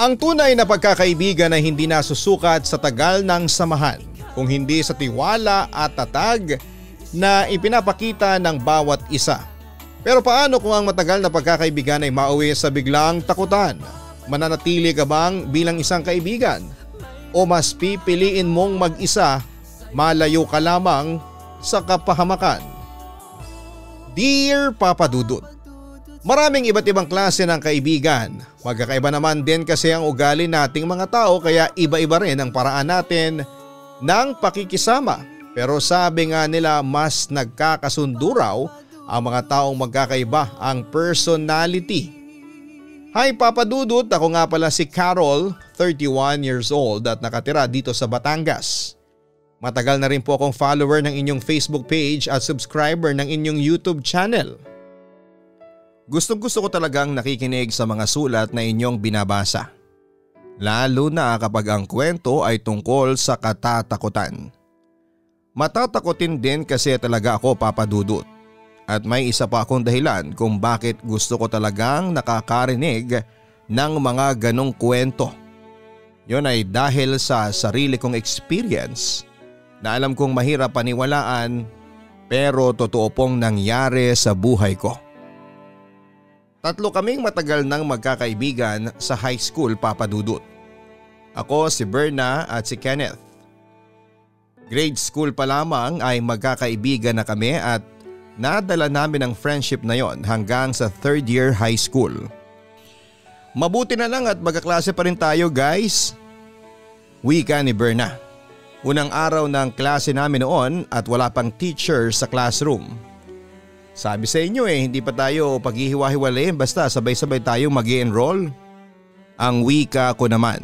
Ang tunay na pagkakaibigan ay hindi nasusukat sa tagal ng samahan, kung hindi sa tiwala at tatag na ipinapakita ng bawat isa. Pero paano kung ang matagal na pagkakaibigan ay mauwi sa biglang takutan? Mananatili ka bang bilang isang kaibigan? O mas pipiliin mong mag-isa, malayo ka lamang sa kapahamakan? Dear Papa Dudut, Maraming iba't ibang klase ng kaibigan. Magkakaiba naman din kasi ang ugali nating mga tao kaya iba-iba rin ang paraan natin ng pakikisama. Pero sabi nga nila mas nagkakasundo raw ang mga taong magkakaiba ang personality. Hi Papa Dudut, ako nga pala si Carol, 31 years old at nakatira dito sa Batangas. Matagal na rin po akong follower ng inyong Facebook page at subscriber ng inyong YouTube channel. Gustong gusto ko talagang nakikinig sa mga sulat na inyong binabasa. Lalo na kapag ang kwento ay tungkol sa katatakutan. Matatakotin din kasi talaga ako papadudot. At may isa pa akong dahilan kung bakit gusto ko talagang nakakarinig ng mga ganong kwento. Yon ay dahil sa sarili kong experience na alam kong mahirap paniwalaan pero totoo pong nangyari sa buhay ko. Tatlo kaming matagal nang magkakaibigan sa high school papadudot. Ako si Berna at si Kenneth. Grade school pa lamang ay magkakaibigan na kami at nadala namin ang friendship na yon hanggang sa third year high school. Mabuti na lang at magkaklase pa rin tayo guys. Wika ni Berna. Unang araw ng klase namin noon at wala pang teacher sa classroom. Sabi sa inyo eh, hindi pa tayo paghihiwa-hiwalayin basta sabay-sabay tayo mag enroll Ang wika ko naman.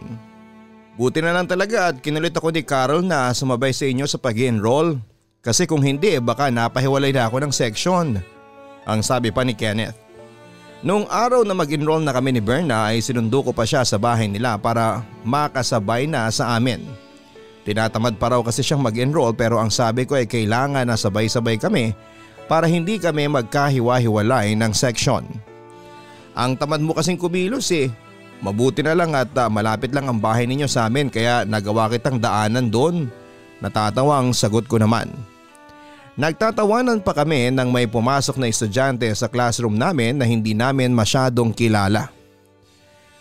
Buti na lang talaga at kinulit ako ni Carol na sumabay sa inyo sa pag enroll Kasi kung hindi baka napahiwalay na ako ng section. Ang sabi pa ni Kenneth. Noong araw na mag-enroll na kami ni Berna ay sinundo ko pa siya sa bahay nila para makasabay na sa amin. Tinatamad pa raw kasi siyang mag-enroll pero ang sabi ko ay kailangan na sabay-sabay kami para hindi kami magkahiwa-hiwalay ng section. Ang tamad mo kasing kumilos eh. Mabuti na lang at uh, malapit lang ang bahay ninyo sa amin kaya nagawa kitang daanan doon. Natatawa ang sagot ko naman. Nagtatawanan pa kami nang may pumasok na estudyante sa classroom namin na hindi namin masyadong kilala.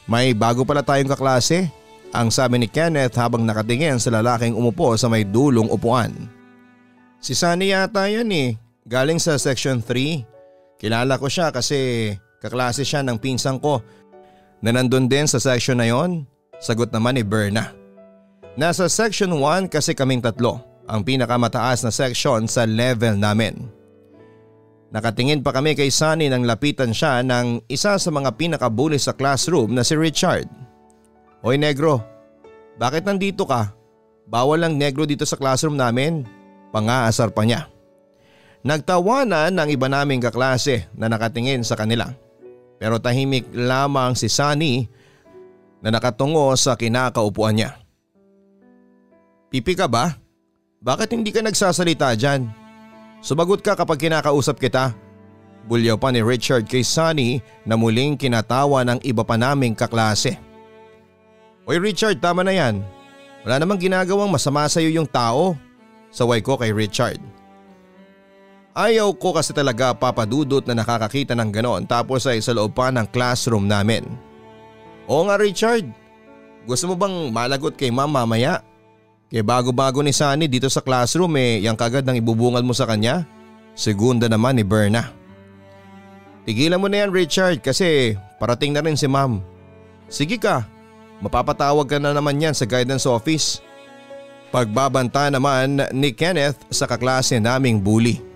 May bago pala tayong kaklase, ang sabi ni Kenneth habang nakatingin sa lalaking umupo sa may dulong upuan. Si Sunny yata yan eh, Galing sa section 3. Kilala ko siya kasi kaklase siya ng pinsang ko na nandun din sa section na yon. Sagot naman ni Berna. Nasa section 1 kasi kaming tatlo, ang pinakamataas na section sa level namin. Nakatingin pa kami kay Sunny nang lapitan siya ng isa sa mga pinakabuli sa classroom na si Richard. Hoy negro, bakit nandito ka? Bawal lang negro dito sa classroom namin. Pangaasar pa niya. Nagtawanan ng iba naming kaklase na nakatingin sa kanila. Pero tahimik lamang si Sunny na nakatungo sa kinakaupuan niya. Pipi ka ba? Bakit hindi ka nagsasalita dyan? Sumagot ka kapag kinakausap kita. Bulyaw pa ni Richard kay Sunny na muling kinatawa ng iba pa naming kaklase. Oy Richard tama na yan. Wala namang ginagawang masama sa iyo yung tao. Saway ko kay Richard. Ayaw ko kasi talaga papadudot na nakakakita ng ganon tapos ay sa loob pa ng classroom namin. Oo nga Richard, gusto mo bang malagot kay ma'am mamaya? Kaya bago-bago ni Sunny dito sa classroom eh yang kagad ng ibubungal mo sa kanya? Segunda naman ni Berna. Tigilan mo na yan Richard kasi parating na rin si ma'am. Sige ka, mapapatawag ka na naman yan sa guidance office. Pagbabanta naman ni Kenneth sa kaklase naming bully.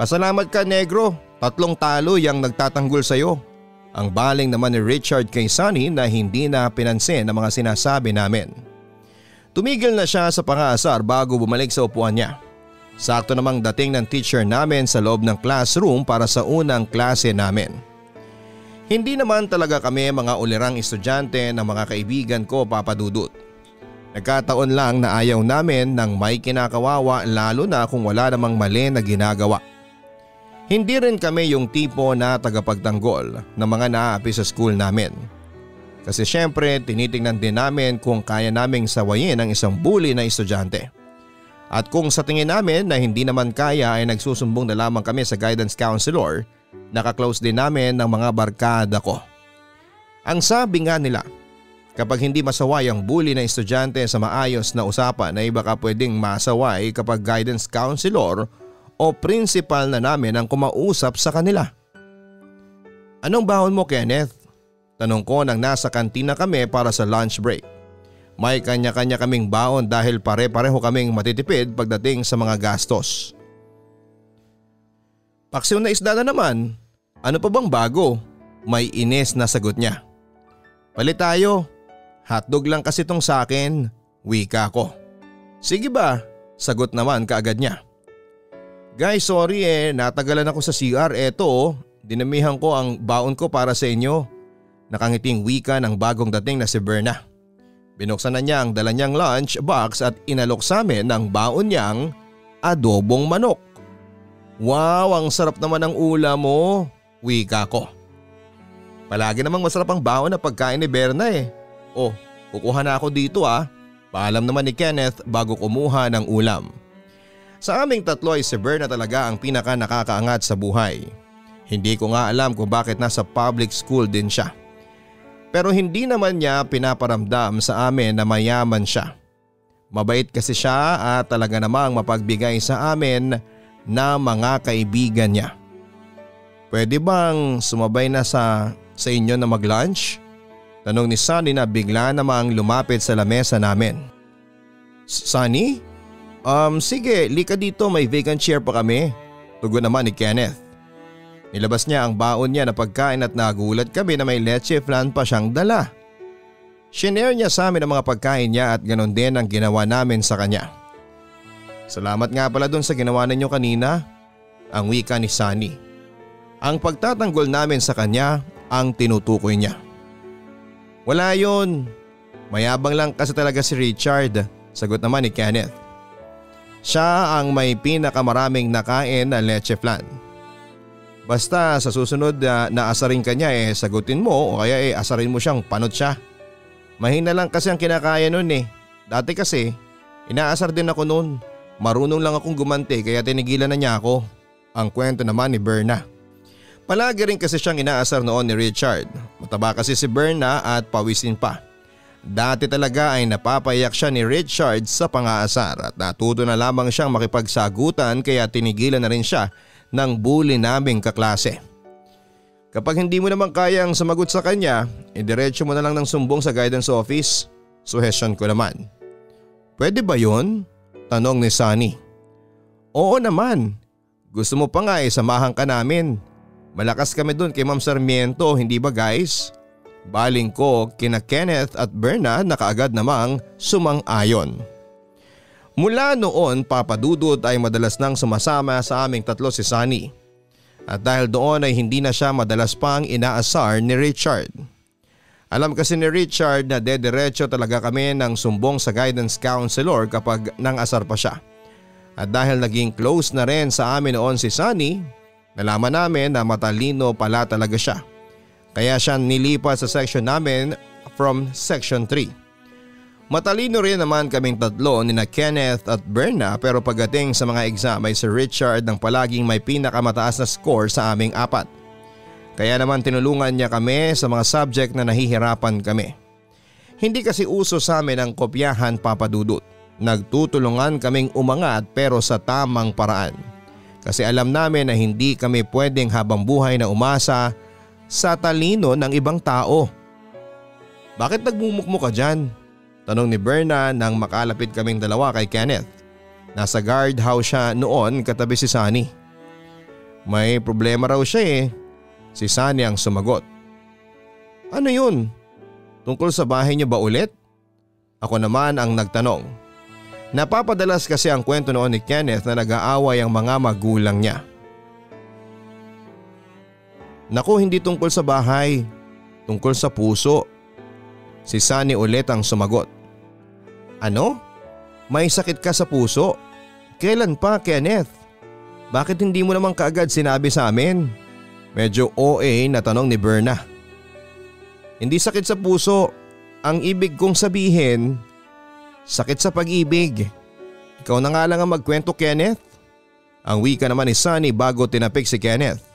Pasalamat ka negro, tatlong talo yung nagtatanggol sa iyo. Ang baling naman ni Richard kay Sunny na hindi na pinansin ang mga sinasabi namin. Tumigil na siya sa pangasar bago bumalik sa upuan niya. Sakto namang dating ng teacher namin sa loob ng classroom para sa unang klase namin. Hindi naman talaga kami mga ulirang estudyante ng mga kaibigan ko papadudot. Nagkataon lang na ayaw namin ng may kinakawawa lalo na kung wala namang mali na ginagawa. Hindi rin kami yung tipo na tagapagtanggol ng mga naaapi sa school namin. Kasi syempre tinitingnan din namin kung kaya naming sawayin ang isang bully na estudyante. At kung sa tingin namin na hindi naman kaya ay nagsusumbong na lamang kami sa guidance counselor, nakaklose din namin ng mga barkada ko. Ang sabi nga nila, kapag hindi masaway ang bully na estudyante sa maayos na usapan ay baka pwedeng masaway kapag guidance counselor o principal na namin ang kumausap sa kanila. Anong bahon mo Kenneth? Tanong ko nang nasa kantina kami para sa lunch break. May kanya-kanya kaming baon dahil pare-pareho kaming matitipid pagdating sa mga gastos. Paksiw na isda na naman. Ano pa bang bago? May ines na sagot niya. Palit tayo. Hotdog lang kasi tong sa akin. Wika ko. Sige ba? Sagot naman kaagad niya. Guys sorry eh natagalan ako sa CR eto oh. Dinamihan ko ang baon ko para sa inyo. Nakangiting wika ng bagong dating na si Berna. Binuksan na niya ang dala niyang lunch box at inalok sa amin ang baon niyang adobong manok. Wow, ang sarap naman ng ulam mo, wika ko. Palagi namang masarap ang baon na pagkain ni Berna eh. Oh, kukuha na ako dito ah. Paalam naman ni Kenneth bago kumuha ng ulam. Sa aming tatlo ay si Berna talaga ang pinaka nakakaangat sa buhay. Hindi ko nga alam kung bakit nasa public school din siya. Pero hindi naman niya pinaparamdam sa amin na mayaman siya. Mabait kasi siya at talaga namang mapagbigay sa amin na mga kaibigan niya. Pwede bang sumabay na sa, sa inyo na mag-lunch? Tanong ni Sunny na bigla namang lumapit sa lamesa namin. Sunny? Um sige, lika dito may vacant chair pa kami. Tugon naman ni Kenneth. Nilabas niya ang baon niya na pagkain at nagulat kami na may leche flan pa siyang dala. Shinare niya sa amin ang mga pagkain niya at ganon din ang ginawa namin sa kanya. Salamat nga pala dun sa ginawa ninyo kanina, ang wika ni Sunny. Ang pagtatanggol namin sa kanya ang tinutukoy niya. Wala yon. Mayabang lang kasi talaga si Richard, sagot naman ni Kenneth. Siya ang may pinakamaraming nakain na leche flan. Basta sa susunod na naasarin ka niya eh sagutin mo o kaya eh asarin mo siyang panot siya. Mahina lang kasi ang kinakaya nun eh. Dati kasi inaasar din ako noon. Marunong lang akong gumanti kaya tinigilan na niya ako. Ang kwento naman ni Berna. Palagi rin kasi siyang inaasar noon ni Richard. Mataba kasi si Berna at pawisin pa. Dati talaga ay napapayak siya ni Richard sa pangaasar at natuto na lamang siyang makipagsagutan kaya tinigilan na rin siya ng bully naming kaklase. Kapag hindi mo naman kayang sumagot sa kanya, idiretso mo na lang ng sumbong sa guidance office. Suhesyon ko naman. Pwede ba yon? Tanong ni Sunny. Oo naman. Gusto mo pa nga eh samahan ka namin. Malakas kami dun kay Ma'am Sarmiento, hindi ba guys? Baling ko kina Kenneth at Berna na kaagad namang sumang-ayon. Mula noon papadudod ay madalas nang sumasama sa aming tatlo si Sunny. At dahil doon ay hindi na siya madalas pang inaasar ni Richard. Alam kasi ni Richard na dediretso talaga kami ng sumbong sa guidance counselor kapag nang asar pa siya. At dahil naging close na rin sa amin noon si Sunny, nalaman namin na matalino pala talaga siya. Kaya siya nilipat sa section namin from section 3. Matalino rin naman kaming tatlo ni na Kenneth at Berna pero pagdating sa mga exam ay si Richard ang palaging may pinakamataas na score sa aming apat. Kaya naman tinulungan niya kami sa mga subject na nahihirapan kami. Hindi kasi uso sa amin ang kopyahan papadudot. Nagtutulungan kaming umangat pero sa tamang paraan. Kasi alam namin na hindi kami pwedeng habang buhay na umasa sa talino ng ibang tao. Bakit nagmumukmo ka dyan? Tanong ni Berna nang makalapit kaming dalawa kay Kenneth. Nasa guardhouse siya noon katabi si Sunny. May problema raw siya eh. Si Sunny ang sumagot. Ano yun? Tungkol sa bahay niyo ba ulit? Ako naman ang nagtanong. Napapadalas kasi ang kwento noon ni Kenneth na nag-aaway ang mga magulang niya. Naku hindi tungkol sa bahay, tungkol sa puso. Si Sunny ulit ang sumagot. Ano? May sakit ka sa puso? Kailan pa Kenneth? Bakit hindi mo naman kaagad sinabi sa amin? Medyo OA na tanong ni Berna. Hindi sakit sa puso. Ang ibig kong sabihin, sakit sa pag-ibig. Ikaw na nga lang ang magkwento Kenneth. Ang wika naman ni Sunny bago tinapik si Kenneth.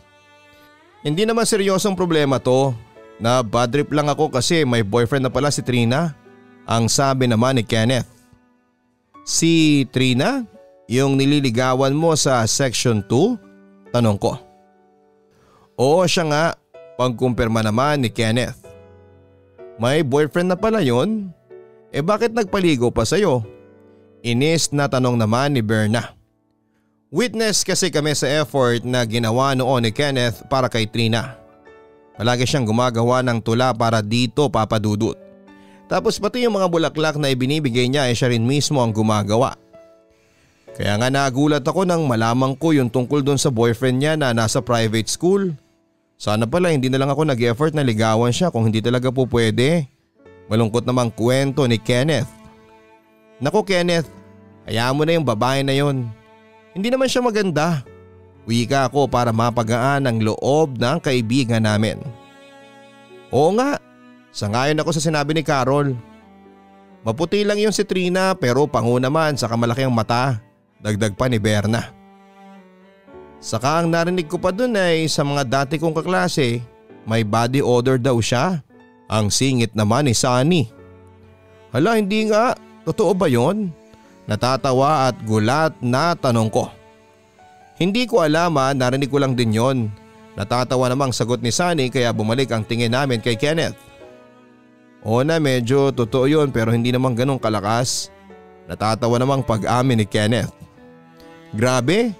Hindi naman seryosong problema to. Na bad trip lang ako kasi may boyfriend na pala si Trina. Ang sabi naman ni Kenneth. Si Trina? Yung nililigawan mo sa section 2? Tanong ko. Oo siya nga. Pagkumpirma naman ni Kenneth. May boyfriend na pala yon? Eh bakit nagpaligo pa sa'yo? Inis na tanong naman ni Berna. Witness kasi kami sa effort na ginawa noon ni Kenneth para kay Trina. Palagi siyang gumagawa ng tula para dito papadudot. Tapos pati yung mga bulaklak na ibinibigay niya ay siya rin mismo ang gumagawa. Kaya nga nagulat ako nang malaman ko yung tungkol doon sa boyfriend niya na nasa private school. Sana pala hindi na lang ako nag-effort na ligawan siya kung hindi talaga po pwede. Malungkot namang kwento ni Kenneth. Nako Kenneth, hayaan mo na yung babae na yon. Hindi naman siya maganda. Wika ako para mapagaan ang loob ng kaibigan namin. Oo nga, sangayon ako sa sinabi ni Carol. Maputi lang yung si Trina pero pango naman sa kamalaki ang mata. Dagdag pa ni Berna. Saka ang narinig ko pa dun ay sa mga dati kong kaklase, may body odor daw siya. Ang singit naman ni Sunny. Hala hindi nga, totoo ba yon? Natatawa at gulat na tanong ko. Hindi ko alam ha, narinig ko lang din yon. Natatawa namang sagot ni Sunny kaya bumalik ang tingin namin kay Kenneth. Oo na medyo totoo yon pero hindi naman ganong kalakas. Natatawa namang pag-amin ni Kenneth. Grabe,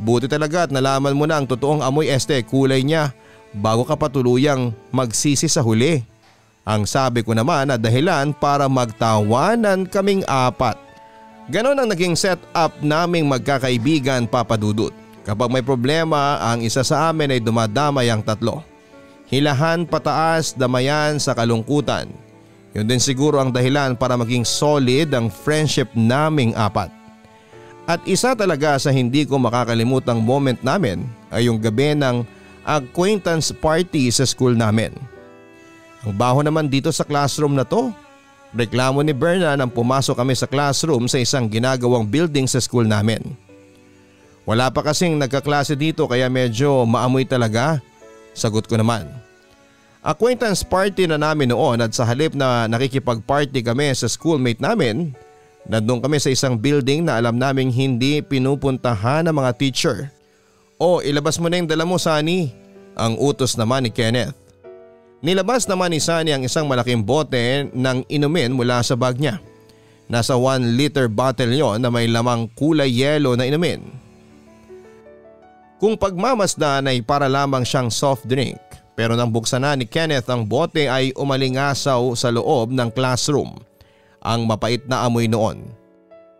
Buti talaga at nalaman mo na ang totoong amoy este kulay niya bago ka patuluyang magsisi sa huli. Ang sabi ko naman na dahilan para magtawanan kaming apat. Ganon ang naging setup naming magkakaibigan papadudot. Kapag may problema ang isa sa amin ay dumadamay ang tatlo. Hilahan pataas damayan sa kalungkutan. Yun din siguro ang dahilan para maging solid ang friendship naming apat. At isa talaga sa hindi ko makakalimutang moment namin ay yung gabi ng acquaintance party sa school namin. Ang baho naman dito sa classroom na to. Reklamo ni Berna nang pumasok kami sa classroom sa isang ginagawang building sa school namin. Wala pa kasing nagkaklase dito kaya medyo maamoy talaga. Sagot ko naman. Acquaintance party na namin noon at sa halip na nakikipag-party kami sa schoolmate namin Nandun kami sa isang building na alam naming hindi pinupuntahan ng mga teacher. O ilabas mo na yung dala mo Sunny. Ang utos naman ni Kenneth. Nilabas naman ni Sunny ang isang malaking bote ng inumin mula sa bag niya. Nasa 1 liter bottle yon na may lamang kulay yelo na inumin. Kung pagmamasdan ay para lamang siyang soft drink pero nang buksan na ni Kenneth ang bote ay umalingasaw sa loob ng classroom ang mapait na amoy noon.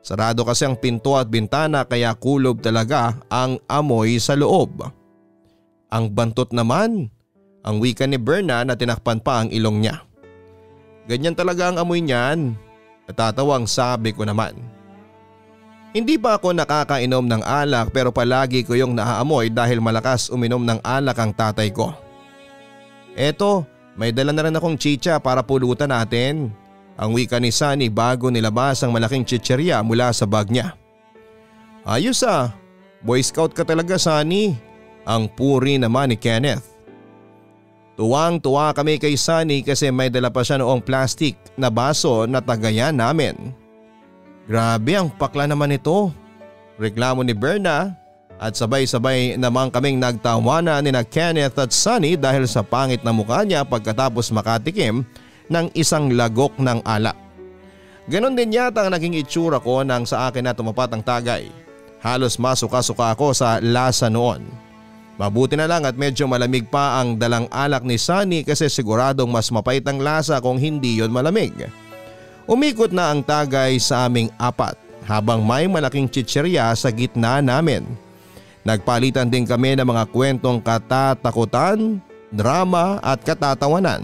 Sarado kasi ang pinto at bintana kaya kulob talaga ang amoy sa loob. Ang bantot naman, ang wika ni Berna na tinakpan pa ang ilong niya. Ganyan talaga ang amoy niyan, natatawang sabi ko naman. Hindi pa ako nakakainom ng alak pero palagi ko yung naaamoy dahil malakas uminom ng alak ang tatay ko. Eto, may dala na rin akong chicha para pulutan natin. Ang wika ni Sunny bago nilabas ang malaking chicherya mula sa bag niya. Ayos ah, boy scout ka talaga Sunny. Ang puri naman ni Kenneth. Tuwang tuwa kami kay Sunny kasi may dala pa siya noong plastic na baso na tagayan namin. Grabe ang pakla naman ito. Reklamo ni Berna at sabay-sabay naman kaming nagtawanan ni na Kenneth at Sunny dahil sa pangit na mukha niya pagkatapos makatikim ng isang lagok ng alak. Ganon din yata ang naging itsura ko nang sa akin na tumapat ang tagay. Halos masuka-suka ako sa lasa noon. Mabuti na lang at medyo malamig pa ang dalang alak ni Sunny kasi siguradong mas mapait ang lasa kung hindi yon malamig. Umikot na ang tagay sa aming apat habang may malaking chicherya sa gitna namin. Nagpalitan din kami ng mga kwentong katatakutan, drama at katatawanan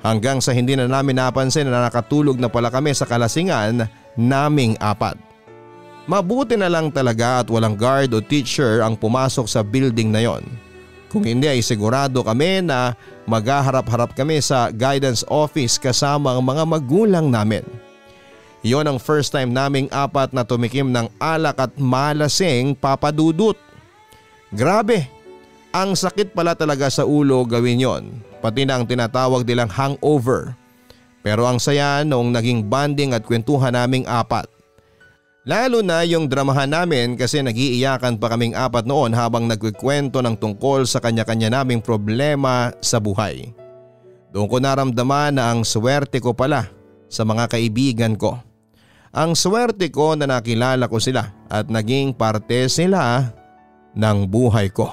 hanggang sa hindi na namin napansin na nakatulog na pala kami sa kalasingan naming apat. Mabuti na lang talaga at walang guard o teacher ang pumasok sa building na yon. Kung hindi ay sigurado kami na maghaharap-harap kami sa guidance office kasama ang mga magulang namin. Iyon ang first time naming apat na tumikim ng alak at malasing papadudot. Grabe, ang sakit pala talaga sa ulo gawin yon, pati na ang tinatawag nilang hangover. Pero ang saya noong naging banding at kwentuhan naming apat. Lalo na yung dramahan namin kasi nagiiyakan pa kaming apat noon habang nagkikwento ng tungkol sa kanya-kanya naming problema sa buhay. Doon ko naramdaman na ang swerte ko pala sa mga kaibigan ko. Ang swerte ko na nakilala ko sila at naging parte sila ng buhay ko.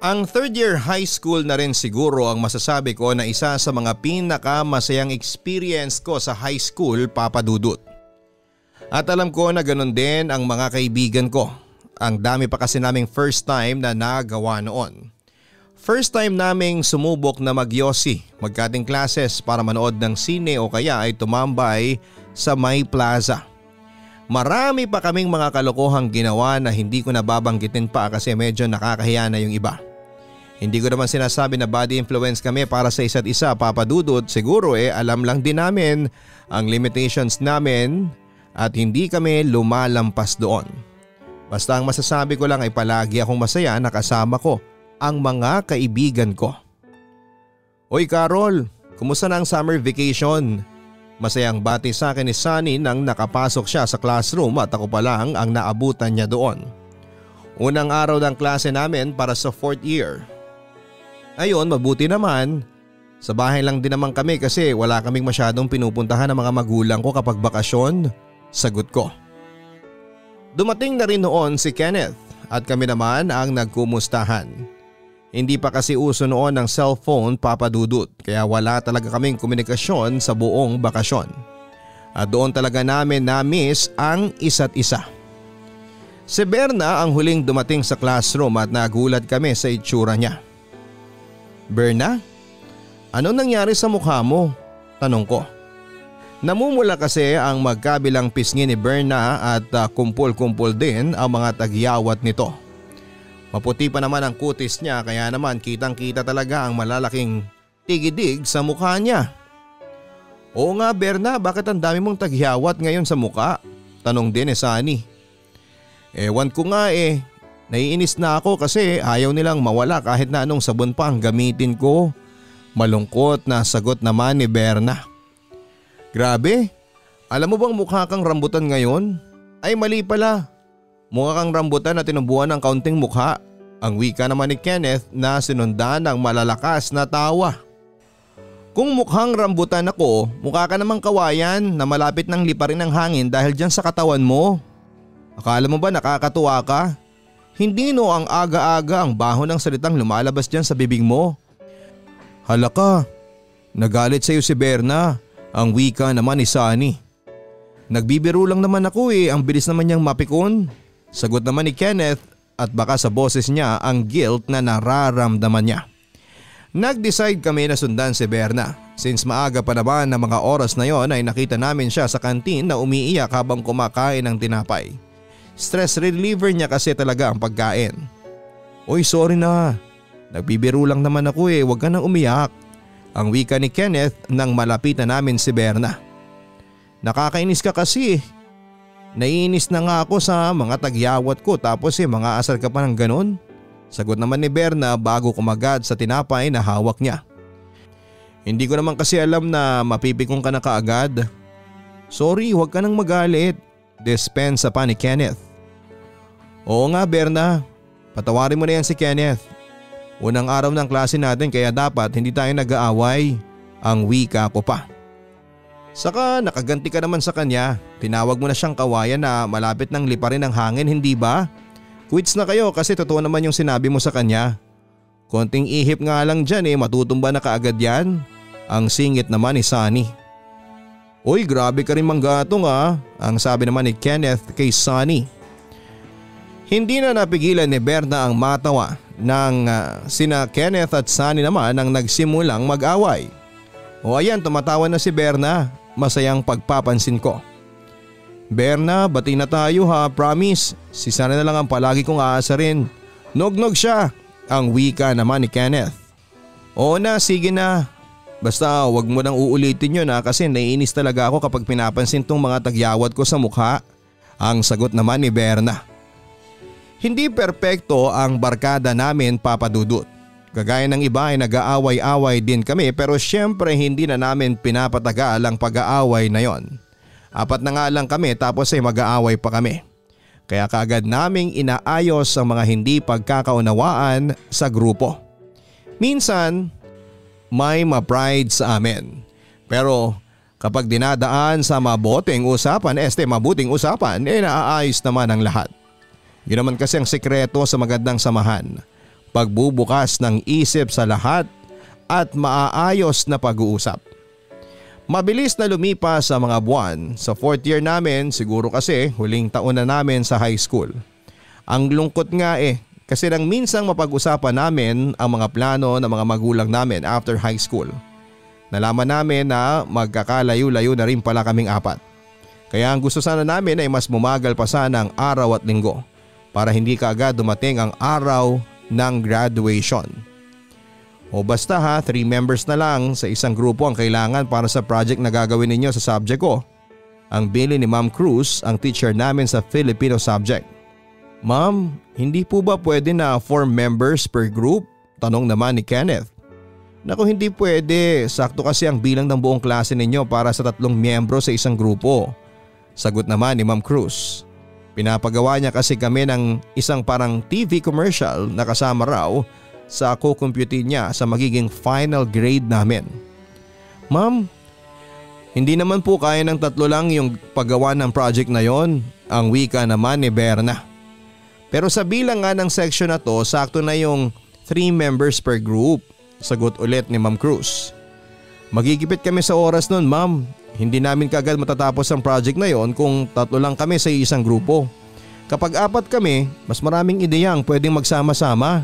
Ang third year high school na rin siguro ang masasabi ko na isa sa mga pinakamasayang experience ko sa high school papadudot. At alam ko na ganun din ang mga kaibigan ko. Ang dami pa kasi naming first time na nagawa noon. First time naming sumubok na magyosi, magkating classes para manood ng sine o kaya ay tumambay sa May Plaza. Marami pa kaming mga kalokohang ginawa na hindi ko nababanggitin pa kasi medyo nakakahiya na yung iba. Hindi ko naman sinasabi na body influence kami para sa isa't isa papadudod siguro eh alam lang din namin ang limitations namin at hindi kami lumalampas doon. Basta ang masasabi ko lang ay palagi akong masaya na kasama ko ang mga kaibigan ko. Oy Carol, kumusta na ang summer vacation? Masayang bati sa akin ni Sunny nang nakapasok siya sa classroom at ako pa lang ang naabutan niya doon. Unang araw ng klase namin para sa fourth year. Ayon mabuti naman. Sa bahay lang din naman kami kasi wala kaming masyadong pinupuntahan ng mga magulang ko kapag bakasyon. Sagot ko. Dumating na rin noon si Kenneth at kami naman ang nagkumustahan. Hindi pa kasi uso noon ng cellphone papadudot kaya wala talaga kaming komunikasyon sa buong bakasyon. At doon talaga namin na-miss ang isa't isa. Si Berna ang huling dumating sa classroom at nagulat kami sa itsura niya. Berna, ano nangyari sa mukha mo? Tanong ko. Namumula kasi ang magkabilang pisngi ni Berna at uh, kumpul-kumpul din ang mga tagyawat nito. Maputi pa naman ang kutis niya kaya naman kitang kita talaga ang malalaking tigidig sa mukha niya. Oo nga Berna, bakit ang dami mong tagyawat ngayon sa mukha? Tanong din ni Sunny. Ewan ko nga eh, naiinis na ako kasi ayaw nilang mawala kahit na anong sabon pa ang gamitin ko. Malungkot na sagot naman ni Berna. Grabe, alam mo bang mukha kang rambutan ngayon? Ay mali pala. Mukha kang rambutan na tinubuan ng kaunting mukha. Ang wika naman ni Kenneth na sinundan ng malalakas na tawa. Kung mukhang rambutan ako, mukha ka namang kawayan na malapit ng liparin ng hangin dahil dyan sa katawan mo. Akala mo ba nakakatuwa ka? Hindi no ang aga-aga ang baho ng salitang lumalabas dyan sa bibig mo. Halaka, nagalit sa iyo si Berna. Ang wika naman ni Sunny. Nagbibiro lang naman ako eh, ang bilis naman niyang mapikon. Sagot naman ni Kenneth at baka sa boses niya ang guilt na nararamdaman niya. Nag-decide kami na sundan si Berna. Since maaga pa naman na mga oras na yon ay nakita namin siya sa kantin na umiiyak habang kumakain ng tinapay. Stress reliever niya kasi talaga ang pagkain. Uy sorry na, nagbibiro lang naman ako eh, huwag ka nang umiyak. Ang wika ni Kenneth nang malapit na namin si Berna. Nakakainis ka kasi. Naiinis na nga ako sa mga tagyawat ko tapos eh mga asal ka pa ng ganon. Sagot naman ni Berna bago kumagad sa tinapay na hawak niya. Hindi ko naman kasi alam na mapipikong ka na kaagad. Sorry, huwag ka nang magalit. Dispensa pa ni Kenneth. Oo nga Berna, patawarin mo na yan si Kenneth. Unang araw ng klase natin kaya dapat hindi tayo nag-aaway. Ang wika ko pa. Saka nakaganti ka naman sa kanya. Tinawag mo na siyang kawayan na malapit ng liparin ng hangin hindi ba? Quits na kayo kasi totoo naman yung sinabi mo sa kanya. Konting ihip nga lang dyan eh matutumba na kaagad yan. Ang singit naman ni Sunny. Uy grabe ka rin manggatong ah. Ang sabi naman ni Kenneth kay Sunny. Hindi na napigilan ni Berna ang matawa nang uh, sina Kenneth at Sunny naman ang nagsimulang mag-away. O ayan tumatawa na si Berna, masayang pagpapansin ko. Berna, bati na tayo ha, promise. Si Sunny na lang ang palagi kong aasarin. Nognog siya. Ang wika naman ni Kenneth. Oo na, sige na. Basta wag mo nang uulitin yun ha kasi naiinis talaga ako kapag pinapansin tong mga tagyawat ko sa mukha. Ang sagot naman ni Berna. Hindi perpekto ang barkada namin papadudot. Kagaya ng iba ay nag-aaway-away din kami pero syempre hindi na namin pinapatagal ang pag-aaway na yon. Apat na nga lang kami tapos ay mag-aaway pa kami. Kaya kaagad naming inaayos ang mga hindi pagkakaunawaan sa grupo. Minsan may ma-pride sa amin. Pero kapag dinadaan sa mabuting usapan, este mabuting usapan, eh naaayos naman ang lahat. Yun naman kasi ang sekreto sa magandang samahan. Pagbubukas ng isip sa lahat at maaayos na pag-uusap. Mabilis na lumipas sa mga buwan. Sa fourth year namin, siguro kasi huling taon na namin sa high school. Ang lungkot nga eh kasi nang minsang mapag-usapan namin ang mga plano ng mga magulang namin after high school. Nalaman namin na magkakalayo-layo na rin pala kaming apat. Kaya ang gusto sana namin ay mas mumagal pa sana ang araw at linggo para hindi kaagad dumating ang araw ng graduation. O basta ha, 3 members na lang sa isang grupo ang kailangan para sa project na gagawin ninyo sa subject ko. Ang bili ni Ma'am Cruz ang teacher namin sa Filipino subject. Ma'am, hindi po ba pwede na 4 members per group? Tanong naman ni Kenneth. Naku hindi pwede, sakto kasi ang bilang ng buong klase ninyo para sa tatlong miyembro sa isang grupo. Sagot naman ni Ma'am Cruz. Pinapagawa niya kasi kami ng isang parang TV commercial na kasama raw sa kukumpute niya sa magiging final grade namin. Ma'am, hindi naman po kaya ng tatlo lang yung paggawa ng project na yon, ang wika naman ni Berna. Pero sa bilang nga ng section na to, sakto na yung 3 members per group. Sagot ulit ni Ma'am Cruz. Magigipit kami sa oras nun ma'am. Hindi namin kagad matatapos ang project na yon kung tatlo lang kami sa isang grupo. Kapag apat kami, mas maraming ideya ang pwedeng magsama-sama.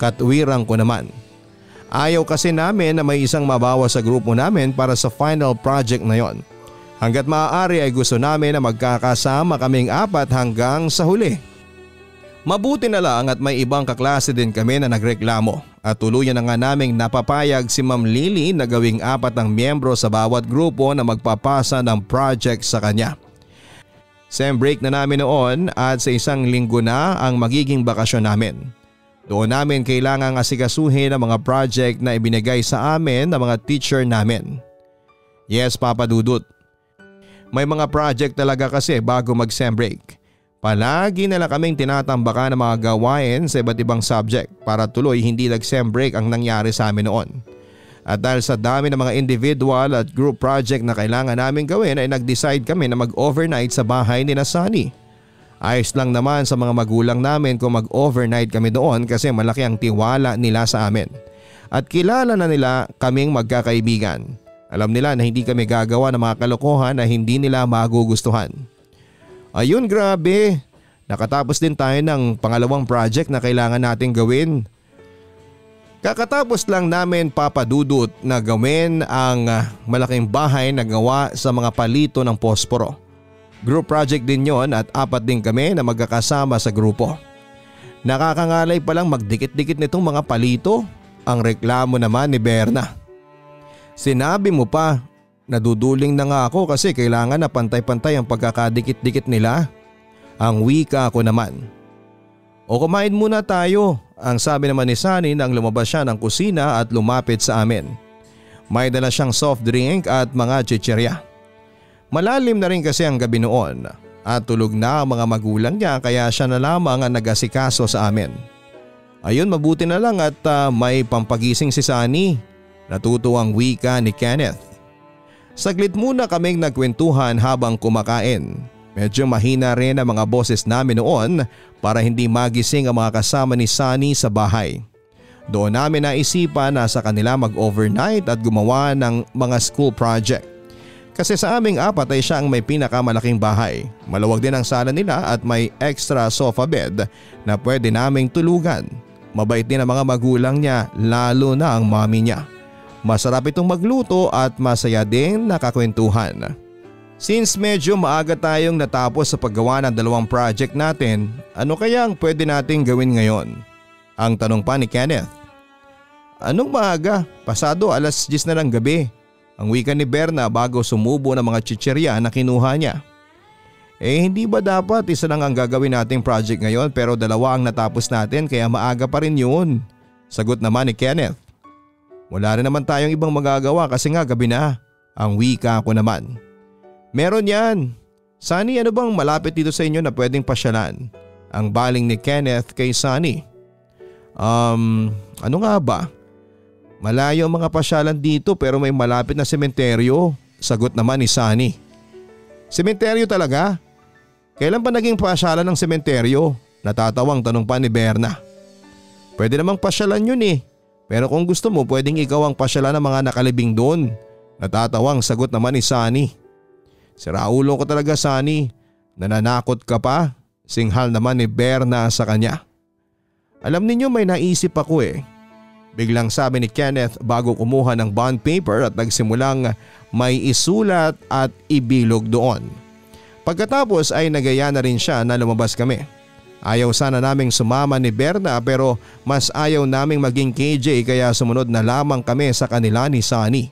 Katwirang ko naman. Ayaw kasi namin na may isang mabawa sa grupo namin para sa final project na yon. Hanggat maaari ay gusto namin na magkakasama kaming apat hanggang sa huli. Mabuti na lang at may ibang kaklase din kami na nagreklamo at tuluyan na nga naming napapayag si Ma'am Lily na gawing apat ang miyembro sa bawat grupo na magpapasa ng project sa kanya. Sem break na namin noon at sa isang linggo na ang magiging bakasyon namin. Doon namin kailangang asikasuhin ang mga project na ibinigay sa amin ng mga teacher namin. Yes Papa Dudut. May mga project talaga kasi bago mag sem break. Palagi na lang kaming tinatambakan ng mga gawain sa iba't ibang subject para tuloy hindi nag-sem break ang nangyari sa amin noon. At dahil sa dami ng mga individual at group project na kailangan namin gawin ay nag-decide kami na mag-overnight sa bahay ni Nasani. Ayos lang naman sa mga magulang namin kung mag-overnight kami doon kasi malaki ang tiwala nila sa amin. At kilala na nila kaming magkakaibigan. Alam nila na hindi kami gagawa ng mga kalokohan na hindi nila magugustuhan. Ayun grabe. Nakatapos din tayo ng pangalawang project na kailangan nating gawin. Kakatapos lang namin papadudot na gawin ang ah, malaking bahay na gawa sa mga palito ng posporo. Group project din yon at apat din kami na magkakasama sa grupo. Nakakangalay palang magdikit-dikit nitong mga palito ang reklamo naman ni Berna. Sinabi mo pa Naduduling na nga ako kasi kailangan na pantay-pantay ang pagkakadikit-dikit nila. Ang wika ko naman. O kumain muna tayo, ang sabi naman ni Sunny nang lumabas siya ng kusina at lumapit sa amin. May dala siyang soft drink at mga chichirya. Malalim na rin kasi ang gabi noon at tulog na ang mga magulang niya kaya siya na lamang ang nag-asikaso sa amin. Ayun mabuti na lang at uh, may pampagising si Sunny. Natuto ang wika ni Kenneth. Saglit muna kaming nagkwentuhan habang kumakain. Medyo mahina rin ang mga boses namin noon para hindi magising ang mga kasama ni Sunny sa bahay. Doon namin naisipan na sa kanila mag-overnight at gumawa ng mga school project. Kasi sa aming apat ay siya ang may pinakamalaking bahay. Malawag din ang sala nila at may extra sofa bed na pwede naming tulugan. Mabait din ang mga magulang niya lalo na ang mami niya. Masarap itong magluto at masaya din nakakwentuhan. Since medyo maaga tayong natapos sa paggawa ng dalawang project natin, ano kaya ang pwede nating gawin ngayon? Ang tanong pa ni Kenneth. Anong maaga? Pasado alas 10 na lang gabi. Ang wika ni Berna bago sumubo ng mga chicherya na kinuha niya. Eh hindi ba dapat isa lang ang gagawin nating project ngayon pero dalawa ang natapos natin kaya maaga pa rin yun. Sagot naman ni Kenneth. Wala rin naman tayong ibang magagawa kasi nga gabi na. Ang wika ko naman. Meron yan. Sunny ano bang malapit dito sa inyo na pwedeng pasyalan? Ang baling ni Kenneth kay Sunny. Um, ano nga ba? Malayo ang mga pasyalan dito pero may malapit na sementeryo. Sagot naman ni Sunny. Sementeryo talaga? Kailan pa naging pasyalan ng sementeryo? Natatawang tanong pa ni Berna. Pwede namang pasyalan yun eh. Pero kung gusto mo pwedeng ikaw ang pasyalan ng mga nakalibing doon. Natatawang sagot naman ni Sunny. Si Raulo ko talaga Sunny. Nananakot ka pa? Singhal naman ni Berna sa kanya. Alam ninyo may naisip ako eh. Biglang sabi ni Kenneth bago kumuha ng bond paper at nagsimulang may isulat at ibilog doon. Pagkatapos ay nagaya na rin siya na lumabas kami. Ayaw sana naming sumama ni Berna pero mas ayaw naming maging KJ kaya sumunod na lamang kami sa kanila ni Sunny.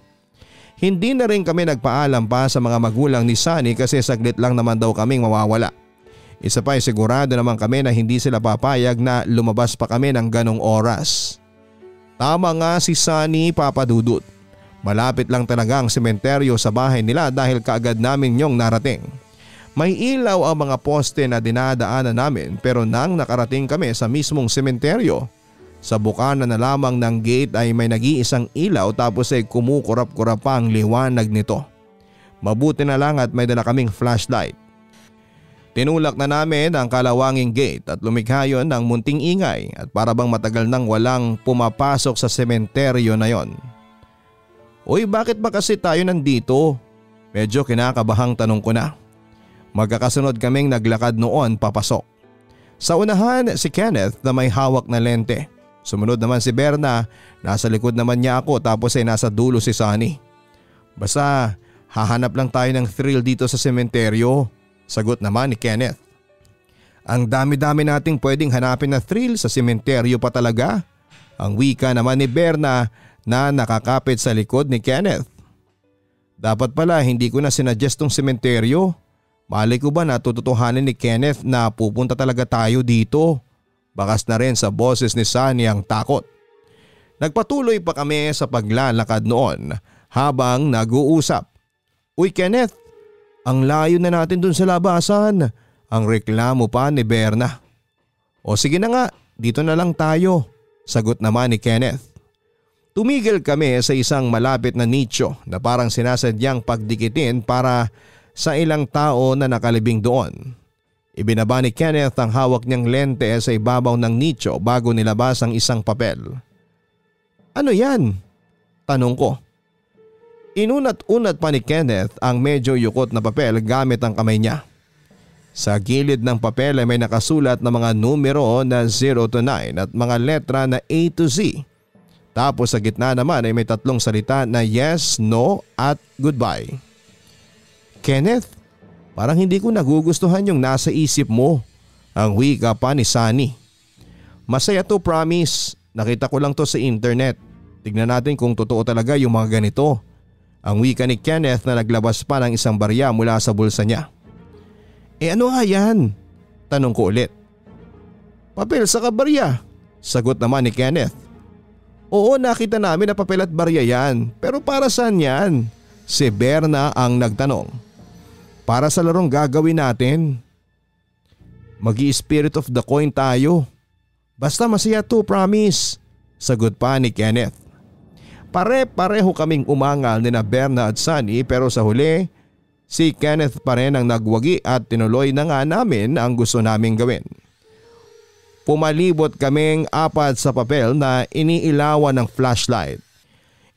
Hindi na rin kami nagpaalam pa sa mga magulang ni Sunny kasi saglit lang naman daw kaming mawawala. Isa pa ay sigurado naman kami na hindi sila papayag na lumabas pa kami ng ganong oras. Tama nga si Sunny papadudot. Malapit lang talaga ang sementeryo sa bahay nila dahil kaagad namin yung narating. May ilaw ang mga poste na dinadaanan namin pero nang nakarating kami sa mismong sementeryo, sa bukana na lamang ng gate ay may nag-iisang ilaw tapos ay kumukurap-kurap pa ang liwanag nito. Mabuti na lang at may dala kaming flashlight. Tinulak na namin ang kalawanging gate at lumikha yon ng munting ingay at para bang matagal nang walang pumapasok sa sementeryo na yon. Uy bakit ba kasi tayo nandito? Medyo kinakabahang tanong ko na. Magkakasunod kaming naglakad noon papasok. Sa unahan si Kenneth na may hawak na lente. Sumunod naman si Berna, nasa likod naman niya ako tapos ay nasa dulo si Sunny. Basta hahanap lang tayo ng thrill dito sa sementeryo, sagot naman ni Kenneth. Ang dami-dami nating pwedeng hanapin na thrill sa sementeryo pa talaga. Ang wika naman ni Berna na nakakapit sa likod ni Kenneth. Dapat pala hindi ko na sinuggest tong sementeryo. Malay ko ba na tututuhanin ni Kenneth na pupunta talaga tayo dito? Bakas na rin sa boses ni Sunny ang takot. Nagpatuloy pa kami sa paglalakad noon habang nag-uusap. Uy Kenneth, ang layo na natin dun sa labasan. Ang reklamo pa ni Berna. O sige na nga, dito na lang tayo. Sagot naman ni Kenneth. Tumigil kami sa isang malapit na nicho na parang sinasadyang pagdikitin para sa ilang tao na nakalibing doon. Ibinaba ni Kenneth ang hawak niyang lente sa ibabaw ng nicho bago nilabas ang isang papel. Ano yan? Tanong ko. Inunat-unat pa ni Kenneth ang medyo yukot na papel gamit ang kamay niya. Sa gilid ng papel ay may nakasulat na mga numero na 0 to 9 at mga letra na A to Z. Tapos sa gitna naman ay may tatlong salita na yes, no at goodbye. Kenneth, parang hindi ko nagugustuhan yung nasa isip mo. Ang wika pa ni Sunny. Masaya to promise. Nakita ko lang to sa internet. Tignan natin kung totoo talaga yung mga ganito. Ang wika ni Kenneth na naglabas pa ng isang barya mula sa bulsa niya. Eh ano nga yan? Tanong ko ulit. Papel sa kabarya. Sagot naman ni Kenneth. Oo nakita namin na papel at barya yan. Pero para saan yan? Si Berna ang nagtanong para sa larong gagawin natin. Magi spirit of the coin tayo. Basta masaya to promise. Sagot pa ni Kenneth. Pare-pareho kaming umangal ni na Berna at Sunny pero sa huli si Kenneth pa rin ang nagwagi at tinuloy na nga namin ang gusto naming gawin. Pumalibot kaming apat sa papel na iniilawan ng flashlight.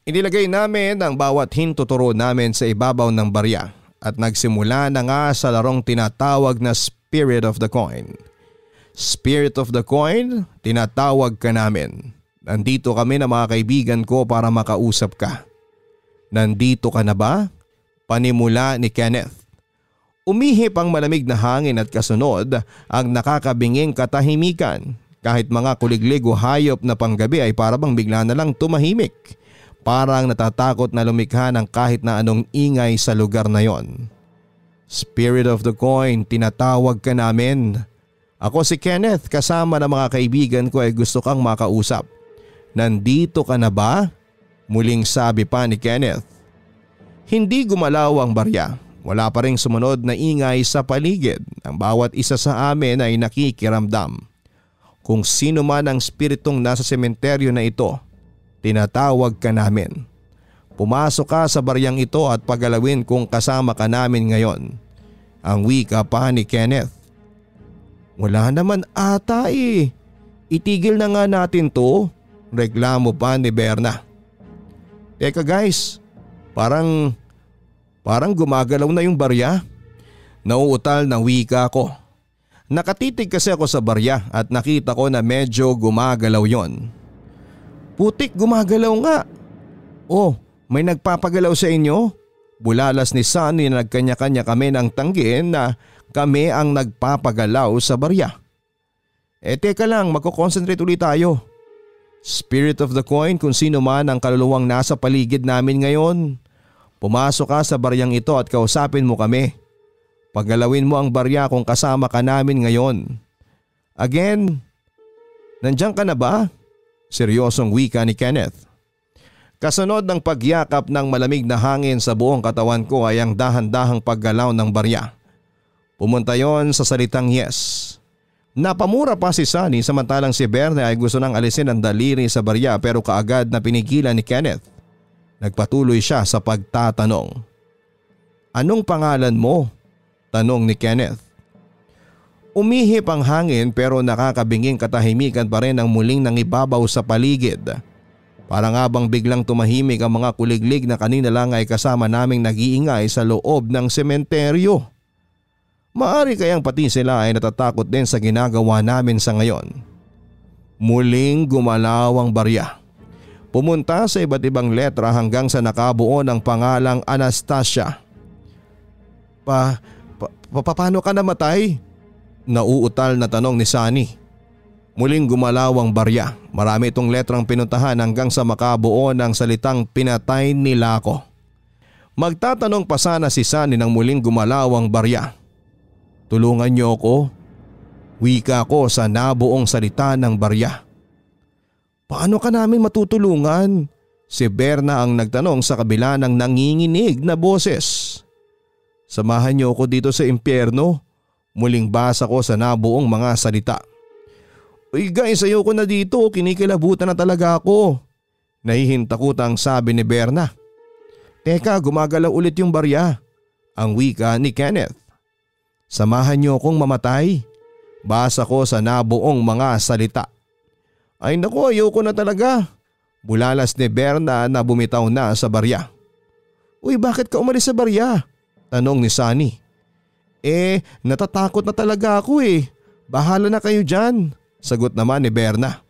Inilagay namin ang bawat hintuturo namin sa ibabaw ng barya at nagsimula na nga sa larong tinatawag na Spirit of the Coin. Spirit of the Coin, tinatawag ka namin. Nandito kami na mga kaibigan ko para makausap ka. Nandito ka na ba? Panimula ni Kenneth. Umihip ang malamig na hangin at kasunod ang nakakabinging katahimikan. Kahit mga kuliglig o hayop na panggabi ay parabang bigla na lang tumahimik. Parang natatakot na lumikha ng kahit na anong ingay sa lugar na yon. Spirit of the coin, tinatawag ka namin. Ako si Kenneth kasama ng mga kaibigan ko ay gusto kang makausap. Nandito ka na ba? Muling sabi pa ni Kenneth. Hindi gumalaw ang barya. Wala pa rin sumunod na ingay sa paligid. Ang bawat isa sa amin ay nakikiramdam. Kung sino man ang spiritong nasa sementeryo na ito, tinatawag ka namin. Pumasok ka sa baryang ito at pagalawin kung kasama ka namin ngayon. Ang wika pa ni Kenneth. Wala naman ata eh. Itigil na nga natin to. Reklamo pa ni Berna. Teka guys, parang, parang gumagalaw na yung barya. Nauutal na wika ko. Nakatitig kasi ako sa barya at nakita ko na medyo gumagalaw yon. Putik gumagalaw nga. Oh, may nagpapagalaw sa inyo? Bulalas ni Sunny na nagkanya-kanya kami ng tanggiin na kami ang nagpapagalaw sa barya. Eh teka lang, magko-concentrate ulit tayo. Spirit of the coin kung sino man ang kaluluwang nasa paligid namin ngayon. Pumasok ka sa baryang ito at kausapin mo kami. Paggalawin mo ang barya kung kasama ka namin ngayon. Again, nandiyan ka na ba? Seryosong wika ni Kenneth. Kasunod ng pagyakap ng malamig na hangin sa buong katawan ko ay ang dahan-dahang paggalaw ng barya. Pumunta yon sa salitang yes. Napamura pa si Sunny samantalang si Berne ay gusto nang alisin ang daliri sa barya pero kaagad na pinigilan ni Kenneth. Nagpatuloy siya sa pagtatanong. Anong pangalan mo? Tanong ni Kenneth. Umihip ang hangin pero nakakabinging katahimikan pa rin ang muling nangibabaw sa paligid. Para nga bang biglang tumahimik ang mga kuliglig na kanina lang ay kasama naming nag-iingay sa loob ng sementeryo. Maari kayang pati sila ay natatakot din sa ginagawa namin sa ngayon. Muling gumalaw ang barya. Pumunta sa iba't ibang letra hanggang sa nakabuo ng pangalang Anastasia. Pa, pa, paano ka namatay? Nauutal na tanong ni Sunny. Muling gumalaw ang barya. Marami itong letrang pinuntahan hanggang sa makabuo ng salitang pinatay nila ako. Magtatanong pa sana si Sunny nang muling gumalaw ang barya. Tulungan niyo ako. Wika ko sa nabuong salita ng barya. Paano ka namin matutulungan? Si Berna ang nagtanong sa kabila ng nanginginig na boses. Samahan niyo ako dito sa impyerno. Muling basa ko sa nabuong mga salita. Uy guys ayoko na dito, kinikilabutan na talaga ako. Nahihintakutang sabi ni Berna. Teka gumagalaw ulit yung barya. Ang wika ni Kenneth. Samahan niyo akong mamatay. Basa ko sa nabuong mga salita. Ay naku ayoko na talaga. Bulalas ni Berna na bumitaw na sa barya. Uy bakit ka umalis sa barya? Tanong ni Sunny. Eh, natatakot na talaga ako eh. Bahala na kayo dyan. Sagot naman ni Berna.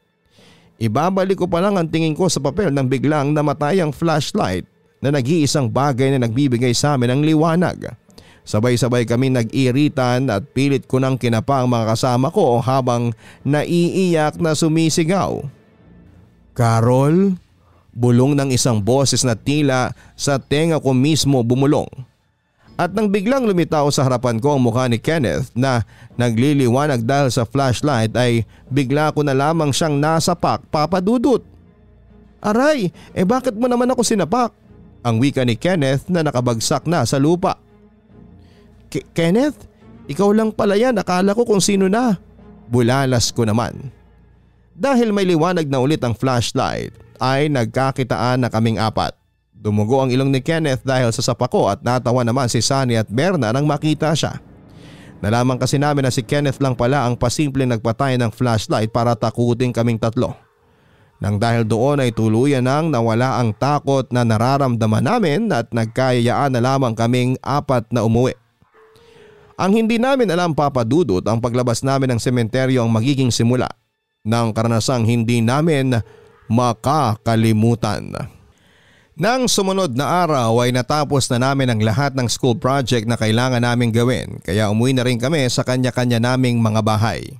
Ibabalik ko pa lang ang tingin ko sa papel nang biglang namatay ang flashlight na nag-iisang bagay na nagbibigay sa amin ng liwanag. Sabay-sabay kami nag-iritan at pilit ko nang kinapa ang mga kasama ko habang naiiyak na sumisigaw. Carol? Bulong ng isang boses na tila sa tenga ko mismo bumulong. At nang biglang lumitaw sa harapan ko ang mukha ni Kenneth na nagliliwanag dahil sa flashlight ay bigla ko na lamang siyang nasapak papadudot. Aray, eh bakit mo naman ako sinapak? Ang wika ni Kenneth na nakabagsak na sa lupa. Kenneth, ikaw lang pala yan akala ko kung sino na. Bulalas ko naman. Dahil may liwanag na ulit ang flashlight ay nagkakitaan na kaming apat. Dumugo ang ilong ni Kenneth dahil sa sapako at natawa naman si Sunny at Berna nang makita siya. Nalaman kasi namin na si Kenneth lang pala ang pasimpleng nagpatay ng flashlight para takutin kaming tatlo. Nang dahil doon ay tuluyan nang nawala ang takot na nararamdaman namin at nagkayayaan na lamang kaming apat na umuwi. Ang hindi namin alam papadudot ang paglabas namin ng sementeryo ang magiging simula ng karanasang hindi namin makakalimutan. Nang sumunod na araw ay natapos na namin ang lahat ng school project na kailangan naming gawin kaya umuwi na rin kami sa kanya-kanya naming mga bahay.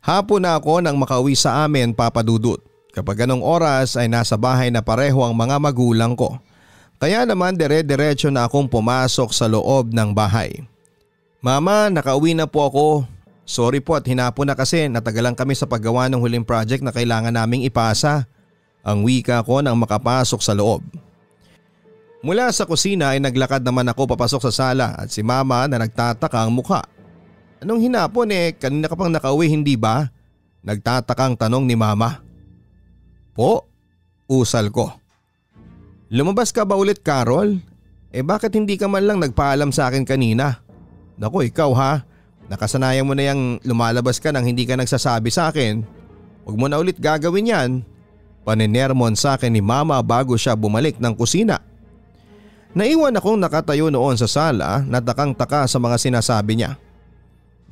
Hapon na ako nang makauwi sa amin papadudot. Kapag ganong oras ay nasa bahay na pareho ang mga magulang ko. Kaya naman dire-diretso na akong pumasok sa loob ng bahay. Mama, nakauwi na po ako. Sorry po at hinapon na kasi natagalan kami sa paggawa ng huling project na kailangan naming ipasa. Ang wika ko nang makapasok sa loob. Mula sa kusina ay naglakad naman ako papasok sa sala at si mama na nagtataka ang mukha. Anong hinapon eh, kanina ka pang nakauwi hindi ba? Nagtatakang tanong ni mama. Po, usal ko. Lumabas ka ba ulit Carol? Eh bakit hindi ka man lang nagpaalam sa akin kanina? Naku ikaw ha, nakasanayan mo na yung lumalabas ka nang hindi ka nagsasabi sa akin. Huwag mo na ulit gagawin yan. Paninermon sa akin ni mama bago siya bumalik ng kusina. Naiwan akong nakatayo noon sa sala na takang taka sa mga sinasabi niya.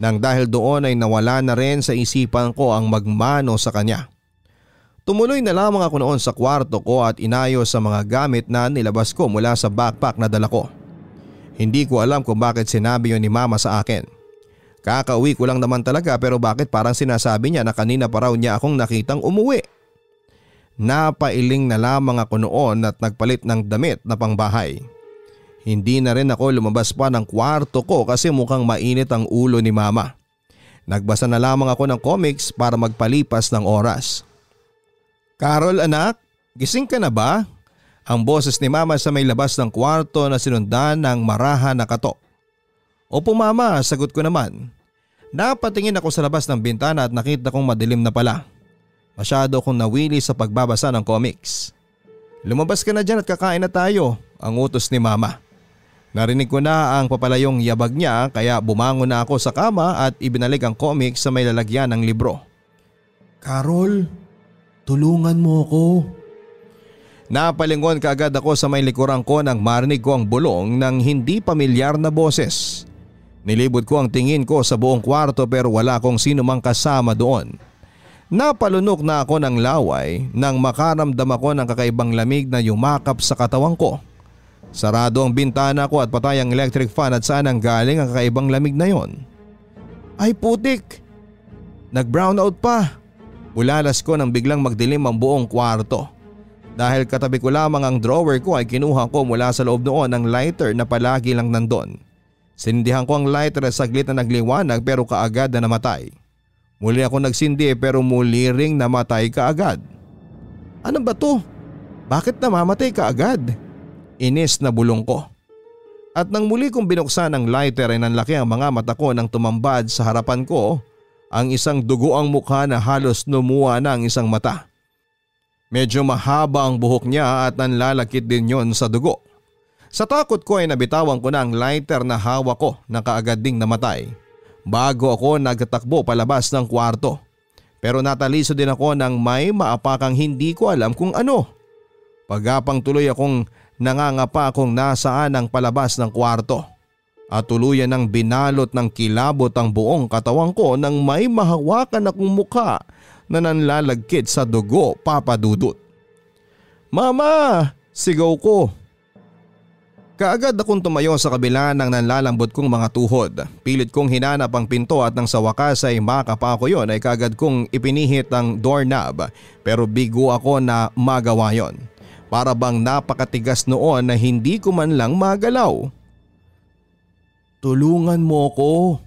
Nang dahil doon ay nawala na rin sa isipan ko ang magmano sa kanya. Tumuloy na lamang ako noon sa kwarto ko at inayos sa mga gamit na nilabas ko mula sa backpack na dala ko. Hindi ko alam kung bakit sinabi yon ni mama sa akin. Kakauwi ko lang naman talaga pero bakit parang sinasabi niya na kanina pa raw niya akong nakitang umuwi. Napailing na lamang ako noon at nagpalit ng damit na pangbahay. Hindi na rin ako lumabas pa ng kwarto ko kasi mukhang mainit ang ulo ni mama. Nagbasa na lamang ako ng comics para magpalipas ng oras. Carol anak, gising ka na ba? Ang boses ni mama sa may labas ng kwarto na sinundan ng marahan na kato. Opo mama, sagot ko naman. Napatingin ako sa labas ng bintana at nakita kong madilim na pala. Masyado akong nawili sa pagbabasa ng comics. Lumabas ka na dyan at kakain na tayo, ang utos ni mama. Narinig ko na ang papalayong yabag niya kaya bumangon na ako sa kama at ibinalik ang comics sa may lalagyan ng libro. Carol, Tulungan mo ko. Napalingon kaagad ako sa may likuran ko nang marinig ko ang bulong ng hindi pamilyar na boses. Nilibot ko ang tingin ko sa buong kwarto pero wala kong sino mang kasama doon. Napalunok na ako ng laway nang makaramdam ako ng kakaibang lamig na yumakap sa katawan ko. Sarado ang bintana ko at patay ang electric fan at saan ang galing ang kakaibang lamig na yon. Ay putik! Nag-brown out pa. Bulalas ko nang biglang magdilim ang buong kwarto. Dahil katabi ko lamang ang drawer ko ay kinuha ko mula sa loob noon ang lighter na palagi lang nandun. Sindihan ko ang lighter at saglit na nagliwanag pero kaagad na namatay. Muli ako nagsindi pero muli ring namatay kaagad. Ano ba to? Bakit namamatay kaagad? Inis na bulong ko. At nang muli kong binuksan ang lighter ay nanlaki ang mga mata ko nang tumambad sa harapan ko ang isang dugoang mukha na halos numuha na ang isang mata. Medyo mahaba ang buhok niya at nanlalakit din yon sa dugo. Sa takot ko ay nabitawan ko na ang lighter na hawak ko na kaagad ding namatay. Bago ako nagtatakbo palabas ng kwarto. Pero nataliso din ako ng may maapakang hindi ko alam kung ano. Pagapang tuloy akong nangangapa kung nasaan ang palabas ng kwarto at tuluyan ng binalot ng kilabot ang buong katawan ko nang may mahawakan akong mukha na nanlalagkit sa dugo papadudot. Mama! Sigaw ko. Kaagad akong tumayo sa kabila ng nanlalambot kong mga tuhod. Pilit kong hinanap ang pinto at nang sa wakas ay makapa ko yon ay kaagad kong ipinihit ang doorknob pero bigo ako na magawa yon. Para bang napakatigas noon na hindi ko man lang magalaw. Tulungan mo ko.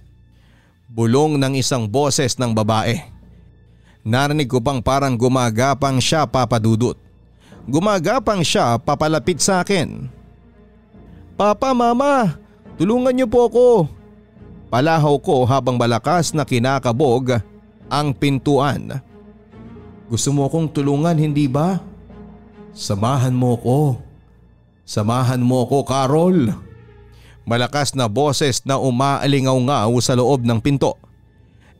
Bulong ng isang boses ng babae. Narinig ko pang parang gumagapang siya papadudot. Gumagapang siya papalapit sa akin. Papa, mama, tulungan niyo po ako. Palahaw ko habang malakas na kinakabog ang pintuan. Gusto mo akong tulungan hindi ba? Samahan mo ko. Samahan mo ko Carol. Malakas na boses na umaalingaw-ngaw sa loob ng pinto.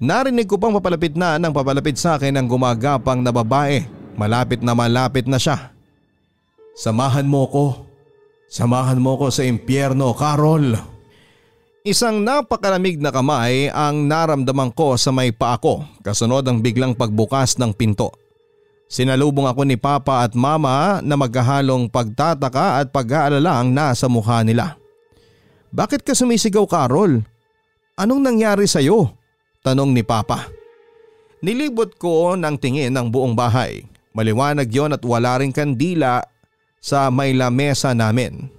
Narinig ko pang papalapit na nang papalapit sa akin ang gumagapang na babae. Malapit na malapit na siya. Samahan mo ko. Samahan mo ko sa impyerno, Carol. Isang napakalamig na kamay ang naramdaman ko sa may paa ko kasunod ang biglang pagbukas ng pinto. Sinalubong ako ni Papa at Mama na magkahalong pagtataka at pag-aalala ang nasa mukha nila. Bakit ka sumisigaw Carol? Anong nangyari sa iyo? Tanong ni Papa. Nilibot ko ng tingin ng buong bahay. Maliwanag yon at wala ring kandila sa may lamesa namin.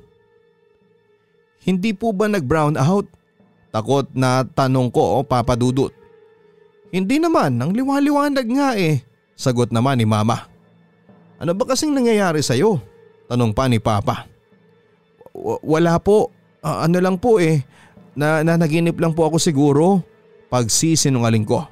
Hindi po ba nag-brown out? Takot na tanong ko o papadudot. Hindi naman, ang liwaliwanag nga eh. Sagot naman ni mama. Ano ba kasing nangyayari sa'yo? Tanong pa ni papa. wala po, uh, ano lang po eh. Na, na naginip lang po ako siguro. Pagsisinungaling ko.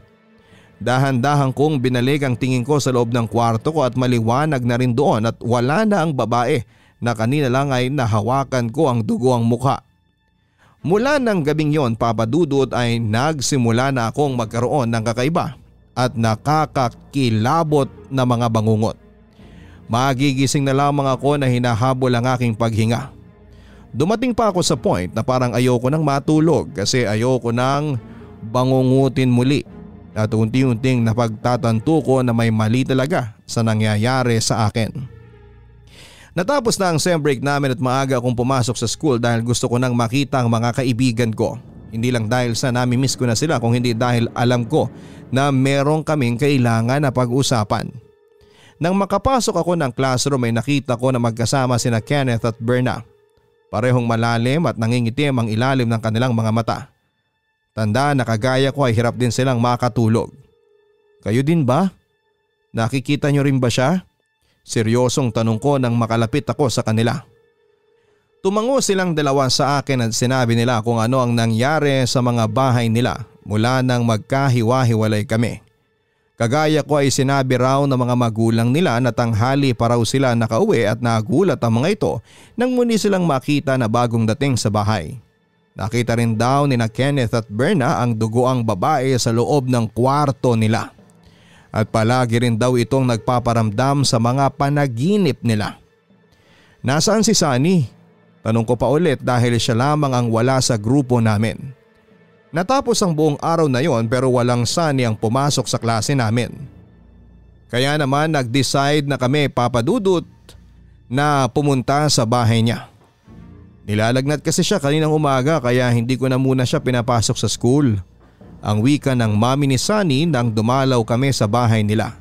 Dahan-dahan kong binalik ang tingin ko sa loob ng kwarto ko at maliwanag na rin doon at wala na ang babae na kanina lang ay nahawakan ko ang dugo ang mukha. Mula ng gabing yon papadudot ay nagsimula na akong magkaroon ng kakaiba at nakakakilabot na mga bangungot. Magigising na lamang ako na hinahabol ang aking paghinga. Dumating pa ako sa point na parang ayoko nang matulog kasi ayoko nang bangungutin muli at unti-unting napagtatanto ko na may mali talaga sa nangyayari sa akin. Natapos na ang sem break namin at maaga akong pumasok sa school dahil gusto ko nang makita ang mga kaibigan ko. Hindi lang dahil sa nami-miss ko na sila kung hindi dahil alam ko na meron kaming kailangan na pag-usapan. Nang makapasok ako ng classroom ay nakita ko na magkasama sina Kenneth at Berna. Parehong malalim at nangingitim ang ilalim ng kanilang mga mata. Tanda na kagaya ko ay hirap din silang makatulog. Kayo din ba? Nakikita nyo rin ba siya? Seryosong tanong ko nang makalapit ako sa kanila. Tumango silang dalawa sa akin at sinabi nila kung ano ang nangyari sa mga bahay nila mula nang magkahiwa-hiwalay kami. Kagaya ko ay sinabi raw ng mga magulang nila na tanghali pa raw sila nakauwi at nagulat ang mga ito nang muli silang makita na bagong dating sa bahay. Nakita rin daw ni na Kenneth at Berna ang dugoang babae sa loob ng kwarto nila at palagi rin daw itong nagpaparamdam sa mga panaginip nila. Nasaan si Sunny? Tanong ko pa ulit dahil siya lamang ang wala sa grupo namin. Natapos ang buong araw na yon pero walang Sunny ang pumasok sa klase namin. Kaya naman nag-decide na kami papadudot na pumunta sa bahay niya. Nilalagnat kasi siya kaninang umaga kaya hindi ko na muna siya pinapasok sa school ang wika ng mami ni Sunny nang dumalaw kami sa bahay nila.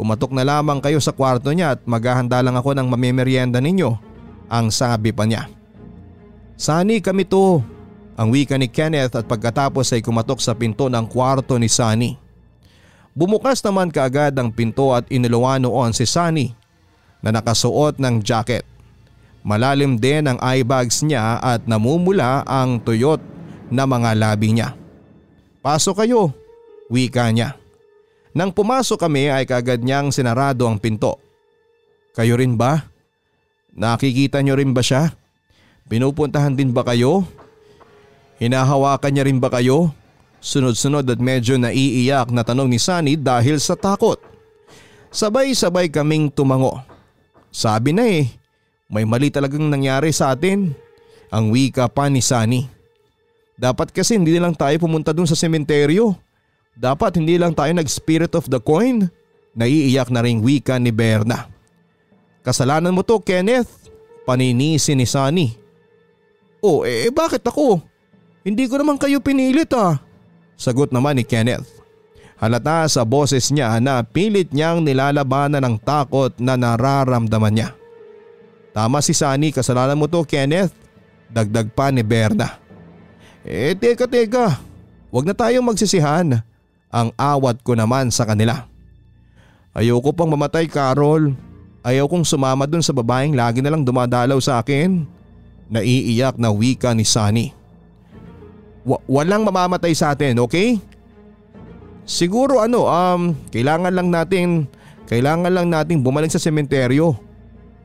Kumatok na lamang kayo sa kwarto niya at maghahanda lang ako ng mamimerienda ninyo, ang sabi pa niya. Sunny kami to, ang wika ni Kenneth at pagkatapos ay kumatok sa pinto ng kwarto ni Sunny. Bumukas naman kaagad ang pinto at iniluwa noon si Sunny na nakasuot ng jacket. Malalim din ang eye bags niya at namumula ang tuyot na mga labi niya. Pasok kayo, wika niya. Nang pumasok kami ay kagad niyang sinarado ang pinto. Kayo rin ba? Nakikita niyo rin ba siya? Pinupuntahan din ba kayo? Hinahawakan niya rin ba kayo? Sunod-sunod at medyo naiiyak na tanong ni Sunny dahil sa takot. Sabay-sabay kaming tumango. Sabi na eh, may mali talagang nangyari sa atin. Ang wika pa ni Sunny. Dapat kasi hindi lang tayo pumunta dun sa sementeryo. Dapat hindi lang tayo nag-spirit of the coin. Naiiyak na ring wika ni Berna. Kasalanan mo to Kenneth. Paninisi ni Sunny. Oh eh, bakit ako? Hindi ko naman kayo pinilit ah. Sagot naman ni Kenneth. Halata sa boses niya na pilit niyang nilalabanan ng takot na nararamdaman niya. Tama si Sunny, kasalanan mo to Kenneth. Dagdag pa ni Berna. Eh teka teka, wag na tayong magsisihan. Ang awat ko naman sa kanila. Ayoko pang mamatay Carol. Ayaw kong sumama dun sa babaeng lagi na lang dumadalaw sa akin. Naiiyak na wika ni Sunny. W- walang mamamatay sa atin, okay? Siguro ano, um, kailangan lang natin, kailangan lang nating bumalik sa sementeryo.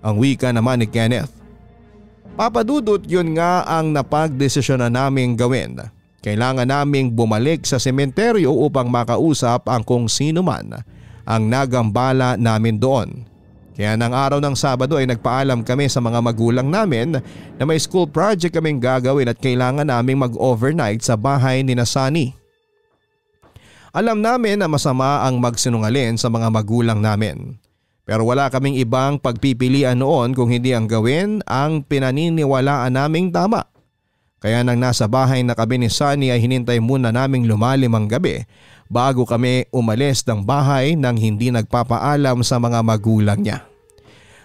Ang wika naman ni Kenneth. Papadudot yun nga ang napagdesisyon na naming gawin. Kailangan naming bumalik sa sementeryo upang makausap ang kung sino man ang nagambala namin doon. Kaya ng araw ng Sabado ay nagpaalam kami sa mga magulang namin na may school project kaming gagawin at kailangan naming mag-overnight sa bahay ni Nasani. Alam namin na masama ang magsinungalin sa mga magulang namin. Pero wala kaming ibang pagpipilian noon kung hindi ang gawin ang pinaniniwalaan naming tama. Kaya nang nasa bahay na kami ni Sunny ay hinintay muna naming lumalim ang gabi bago kami umalis ng bahay nang hindi nagpapaalam sa mga magulang niya.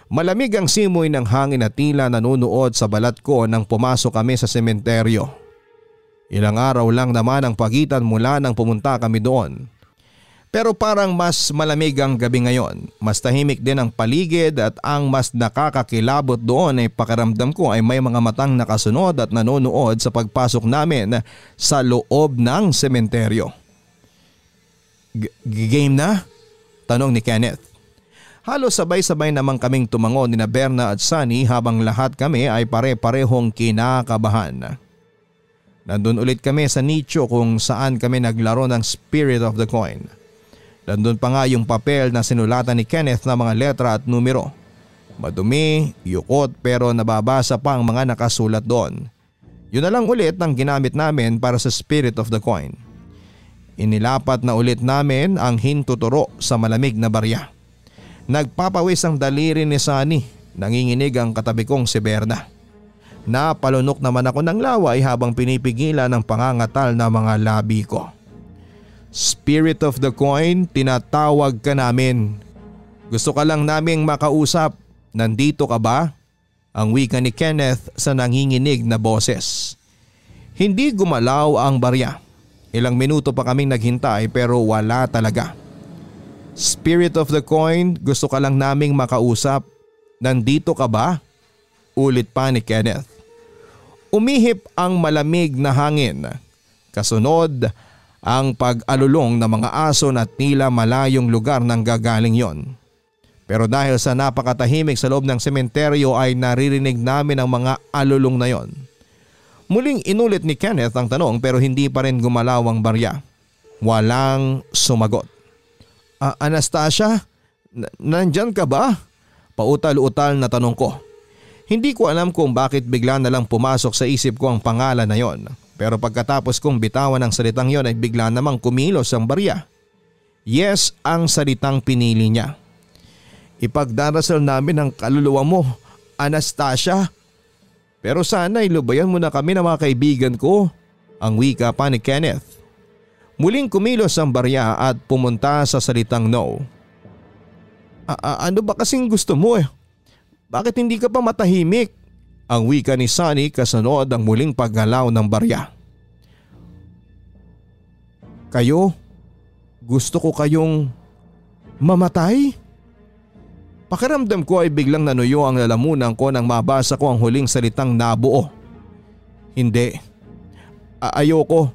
Malamig ang simoy ng hangin at tila nanonood sa balat ko nang pumasok kami sa sementeryo. Ilang araw lang naman ang pagitan mula nang pumunta kami doon. Pero parang mas malamig ang gabi ngayon. Mas tahimik din ang paligid at ang mas nakakakilabot doon ay pakiramdam ko ay may mga matang nakasunod at nanonood sa pagpasok namin sa loob ng sementeryo. Game na? Tanong ni Kenneth. Halos sabay-sabay naman kaming tumango ni na Berna at Sunny habang lahat kami ay pare-parehong kinakabahan. Nandun ulit kami sa nicho kung saan kami naglaro ng Spirit of the Coin. Nandun pa nga yung papel na sinulatan ni Kenneth na mga letra at numero. Madumi, yukot pero nababasa pa ang mga nakasulat doon. Yun na lang ulit ang ginamit namin para sa spirit of the coin. Inilapat na ulit namin ang hintuturo sa malamig na barya. Nagpapawis ang daliri ni Sunny, nanginginig ang katabi kong si Berna. Napalunok naman ako ng laway habang pinipigilan ng pangangatal na mga labi ko. Spirit of the coin, tinatawag ka namin. Gusto ka lang naming makausap. Nandito ka ba? Ang wika ni Kenneth sa nanginginig na boses. Hindi gumalaw ang barya. Ilang minuto pa kaming naghintay pero wala talaga. Spirit of the coin, gusto ka lang naming makausap. Nandito ka ba? Ulit pa ni Kenneth. Umihip ang malamig na hangin. Kasunod ang pag-alulong ng mga aso na tila malayong lugar nang gagaling yon. Pero dahil sa napakatahimik sa loob ng sementeryo ay naririnig namin ang mga alulong na yon. Muling inulit ni Kenneth ang tanong pero hindi pa rin gumalaw ang barya. Walang sumagot. Uh, Anastasia, N- nandyan ka ba? Pautal-utal na tanong ko. Hindi ko alam kung bakit bigla na lang pumasok sa isip ko ang pangalan na yon. Pero pagkatapos kong bitawan ang salitang yon ay bigla namang kumilos ang barya. Yes ang salitang pinili niya. Ipagdarasal namin ang kaluluwa mo, Anastasia. Pero sana ilubayan mo na kami ng mga kaibigan ko, ang wika pa ni Kenneth. Muling kumilos ang barya at pumunta sa salitang no. A- ano ba kasing gusto mo eh? Bakit hindi ka pa matahimik? Ang wika ni Sunny kasunod ang muling paggalaw ng barya. Kayo? Gusto ko kayong mamatay? Pakiramdam ko ay biglang nanuyo ang lalamunan ko nang mabasa ko ang huling salitang nabuo. Hindi. A- ayoko.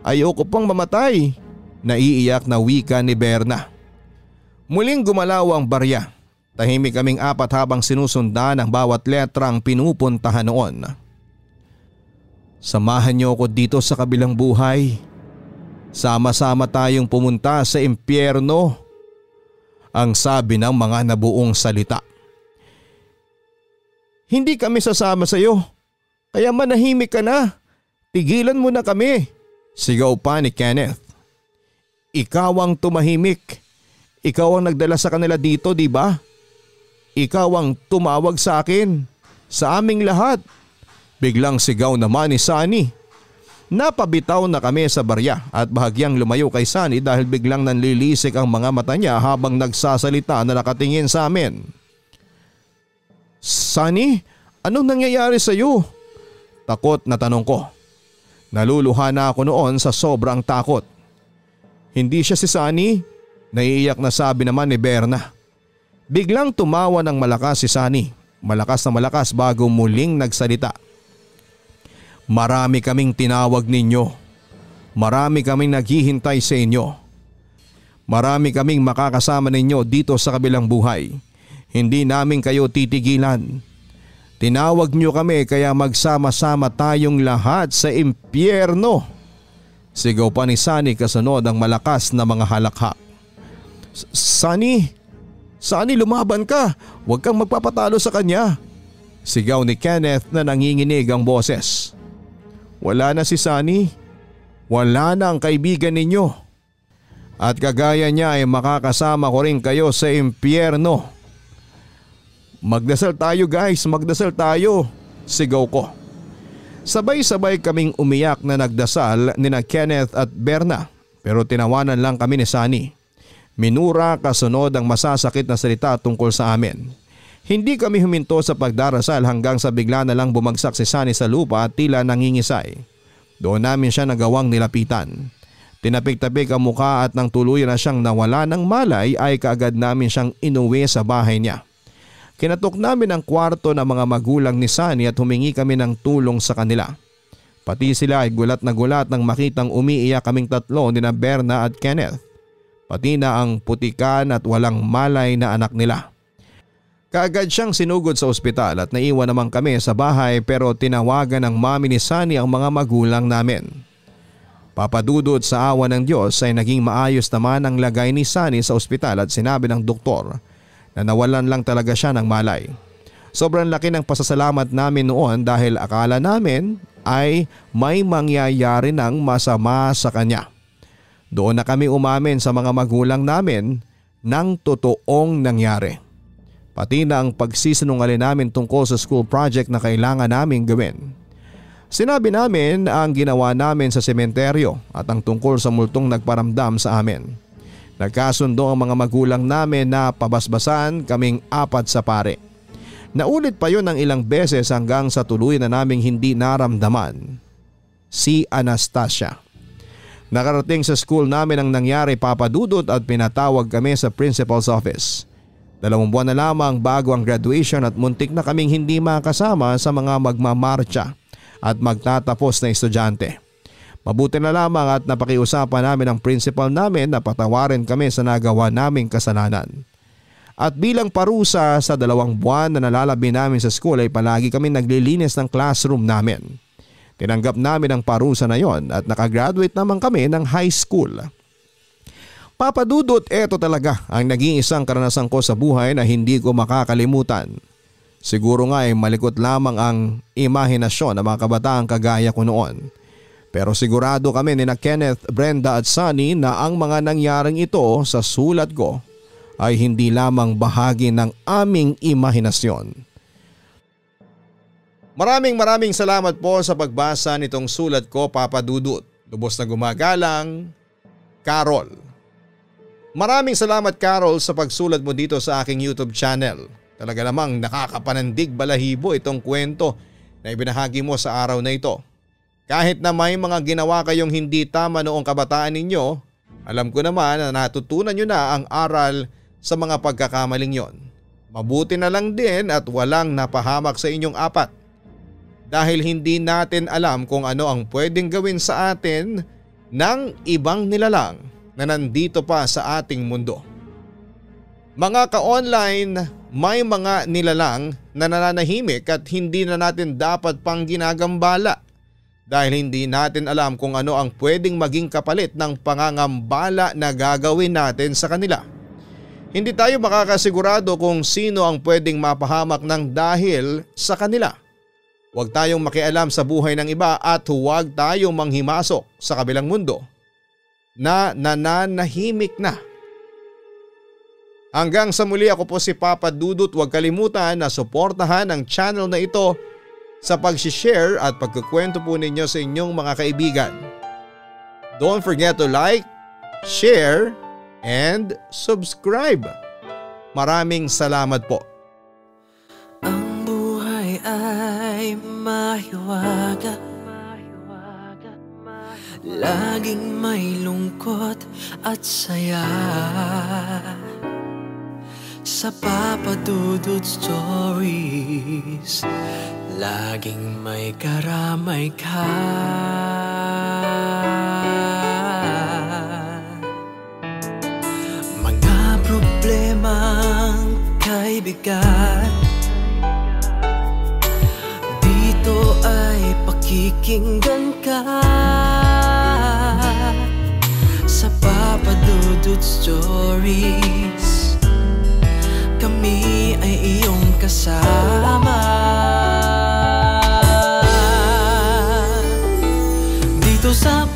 Ayoko pang mamatay. Naiiyak na wika ni Berna. Muling gumalaw ang barya. Tahimik kaming apat habang sinusundan ang bawat letrang pinupuntahan noon. Samahan niyo ako dito sa kabilang buhay. Sama-sama tayong pumunta sa impyerno. Ang sabi ng mga nabuong salita. Hindi kami sasama sa iyo. Kaya manahimik ka na. Tigilan mo na kami. Sigaw pa ni Kenneth. Ikaw ang tumahimik. Ikaw ang nagdala sa kanila dito, di ba? Ikaw ang tumawag sa akin. Sa aming lahat. Biglang sigaw naman ni Sunny. Napabitaw na kami sa barya at bahagyang lumayo kay Sunny dahil biglang nanlilisik ang mga mata niya habang nagsasalita na nakatingin sa amin. Sunny, anong nangyayari sa iyo? Takot na tanong ko. Naluluha na ako noon sa sobrang takot. Hindi siya si Sunny, naiiyak na sabi naman ni Berna. Biglang tumawa ng malakas si Sunny. Malakas na malakas bago muling nagsalita. Marami kaming tinawag ninyo. Marami kaming naghihintay sa inyo. Marami kaming makakasama ninyo dito sa kabilang buhay. Hindi namin kayo titigilan. Tinawag niyo kami kaya magsama-sama tayong lahat sa impyerno. Sigaw pa ni Sunny kasunod ang malakas na mga halakhak. Sunny, Sunny lumaban ka, huwag kang magpapatalo sa kanya. Sigaw ni Kenneth na nanginginig ang boses. Wala na si Sunny. Wala na ang kaibigan ninyo. At kagaya niya ay makakasama ko rin kayo sa impyerno. Magdasal tayo guys, magdasal tayo. Sigaw ko. Sabay-sabay kaming umiyak na nagdasal ni na Kenneth at Berna pero tinawanan lang kami ni Sunny. Minura kasunod ang masasakit na salita tungkol sa amin. Hindi kami huminto sa pagdarasal hanggang sa bigla na lang bumagsak si Sunny sa lupa at tila nangingisay. Doon namin siya nagawang nilapitan. Tinapik-tapik ang muka at nang tuluyan na siyang nawala ng malay ay kaagad namin siyang inuwi sa bahay niya. Kinatok namin ang kwarto ng mga magulang ni Sunny at humingi kami ng tulong sa kanila. Pati sila ay gulat na gulat nang makitang umiiyak kaming tatlo ni na Berna at Kenneth. Pati na ang putikan at walang malay na anak nila. Kaagad siyang sinugod sa ospital at naiwan naman kami sa bahay pero tinawagan ng mami ni Sunny ang mga magulang namin. Papadudod sa awa ng Diyos ay naging maayos naman ang lagay ni Sunny sa ospital at sinabi ng doktor na nawalan lang talaga siya ng malay. Sobrang laki ng pasasalamat namin noon dahil akala namin ay may mangyayari ng masama sa kanya. Doon na kami umamin sa mga magulang namin ng totoong nangyari. Pati na ang pagsisinungaling namin tungkol sa school project na kailangan namin gawin. Sinabi namin ang ginawa namin sa sementeryo at ang tungkol sa multong nagparamdam sa amin. Nagkasundo ang mga magulang namin na pabasbasan kaming apat sa pare. Naulit pa yon ng ilang beses hanggang sa tuloy na naming hindi naramdaman. Si Anastasia. Nakarating sa school namin ang nangyari papadudot at pinatawag kami sa principal's office. Dalawang buwan na lamang bago ang graduation at muntik na kaming hindi makasama sa mga magmamarcha at magtatapos na estudyante. Mabuti na lamang at napakiusapan namin ang principal namin na patawarin kami sa nagawa naming kasalanan. At bilang parusa sa dalawang buwan na nalalabi namin sa school ay palagi kami naglilinis ng classroom namin. Tinanggap namin ang parusa na yon at nakagraduate naman kami ng high school. Papadudot eto talaga ang naging isang karanasan ko sa buhay na hindi ko makakalimutan. Siguro nga ay malikot lamang ang imahinasyon ng mga kabataan kagaya ko noon. Pero sigurado kami ni na Kenneth, Brenda at Sunny na ang mga nangyaring ito sa sulat ko ay hindi lamang bahagi ng aming imahinasyon. Maraming maraming salamat po sa pagbasa nitong sulat ko Papa Dudut. Lubos na gumagalang, Carol. Maraming salamat Carol sa pagsulat mo dito sa aking YouTube channel. Talaga namang nakakapanandig balahibo itong kwento na ibinahagi mo sa araw na ito. Kahit na may mga ginawa kayong hindi tama noong kabataan ninyo, alam ko naman na natutunan nyo na ang aral sa mga pagkakamaling yon. Mabuti na lang din at walang napahamak sa inyong apat. Dahil hindi natin alam kung ano ang pwedeng gawin sa atin ng ibang nilalang na nandito pa sa ating mundo. Mga ka-online, may mga nilalang na nananahimik at hindi na natin dapat pang ginagambala dahil hindi natin alam kung ano ang pwedeng maging kapalit ng pangangambala na gagawin natin sa kanila. Hindi tayo makakasigurado kung sino ang pwedeng mapahamak ng dahil sa kanila. Huwag tayong makialam sa buhay ng iba at huwag tayong manghimasok sa kabilang mundo na nananahimik na Hanggang sa muli ako po si Papa Dudut huwag kalimutan na suportahan ang channel na ito sa pag-share at pagkukwento po ninyo sa inyong mga kaibigan. Don't forget to like, share, and subscribe. Maraming salamat po. Ay mahiwaga. Laging may lungkot at saya. Sa papadudod stories Laging may karamay ka. Mga problemang kaibigan Dito ay pakikinggan ka. Sa papadudod stories kami ay iyong kasama. Dito sa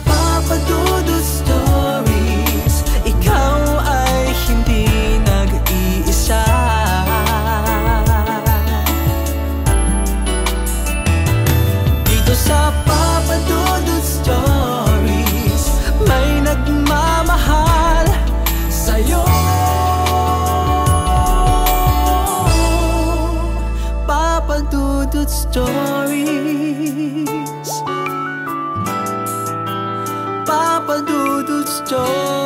Dudut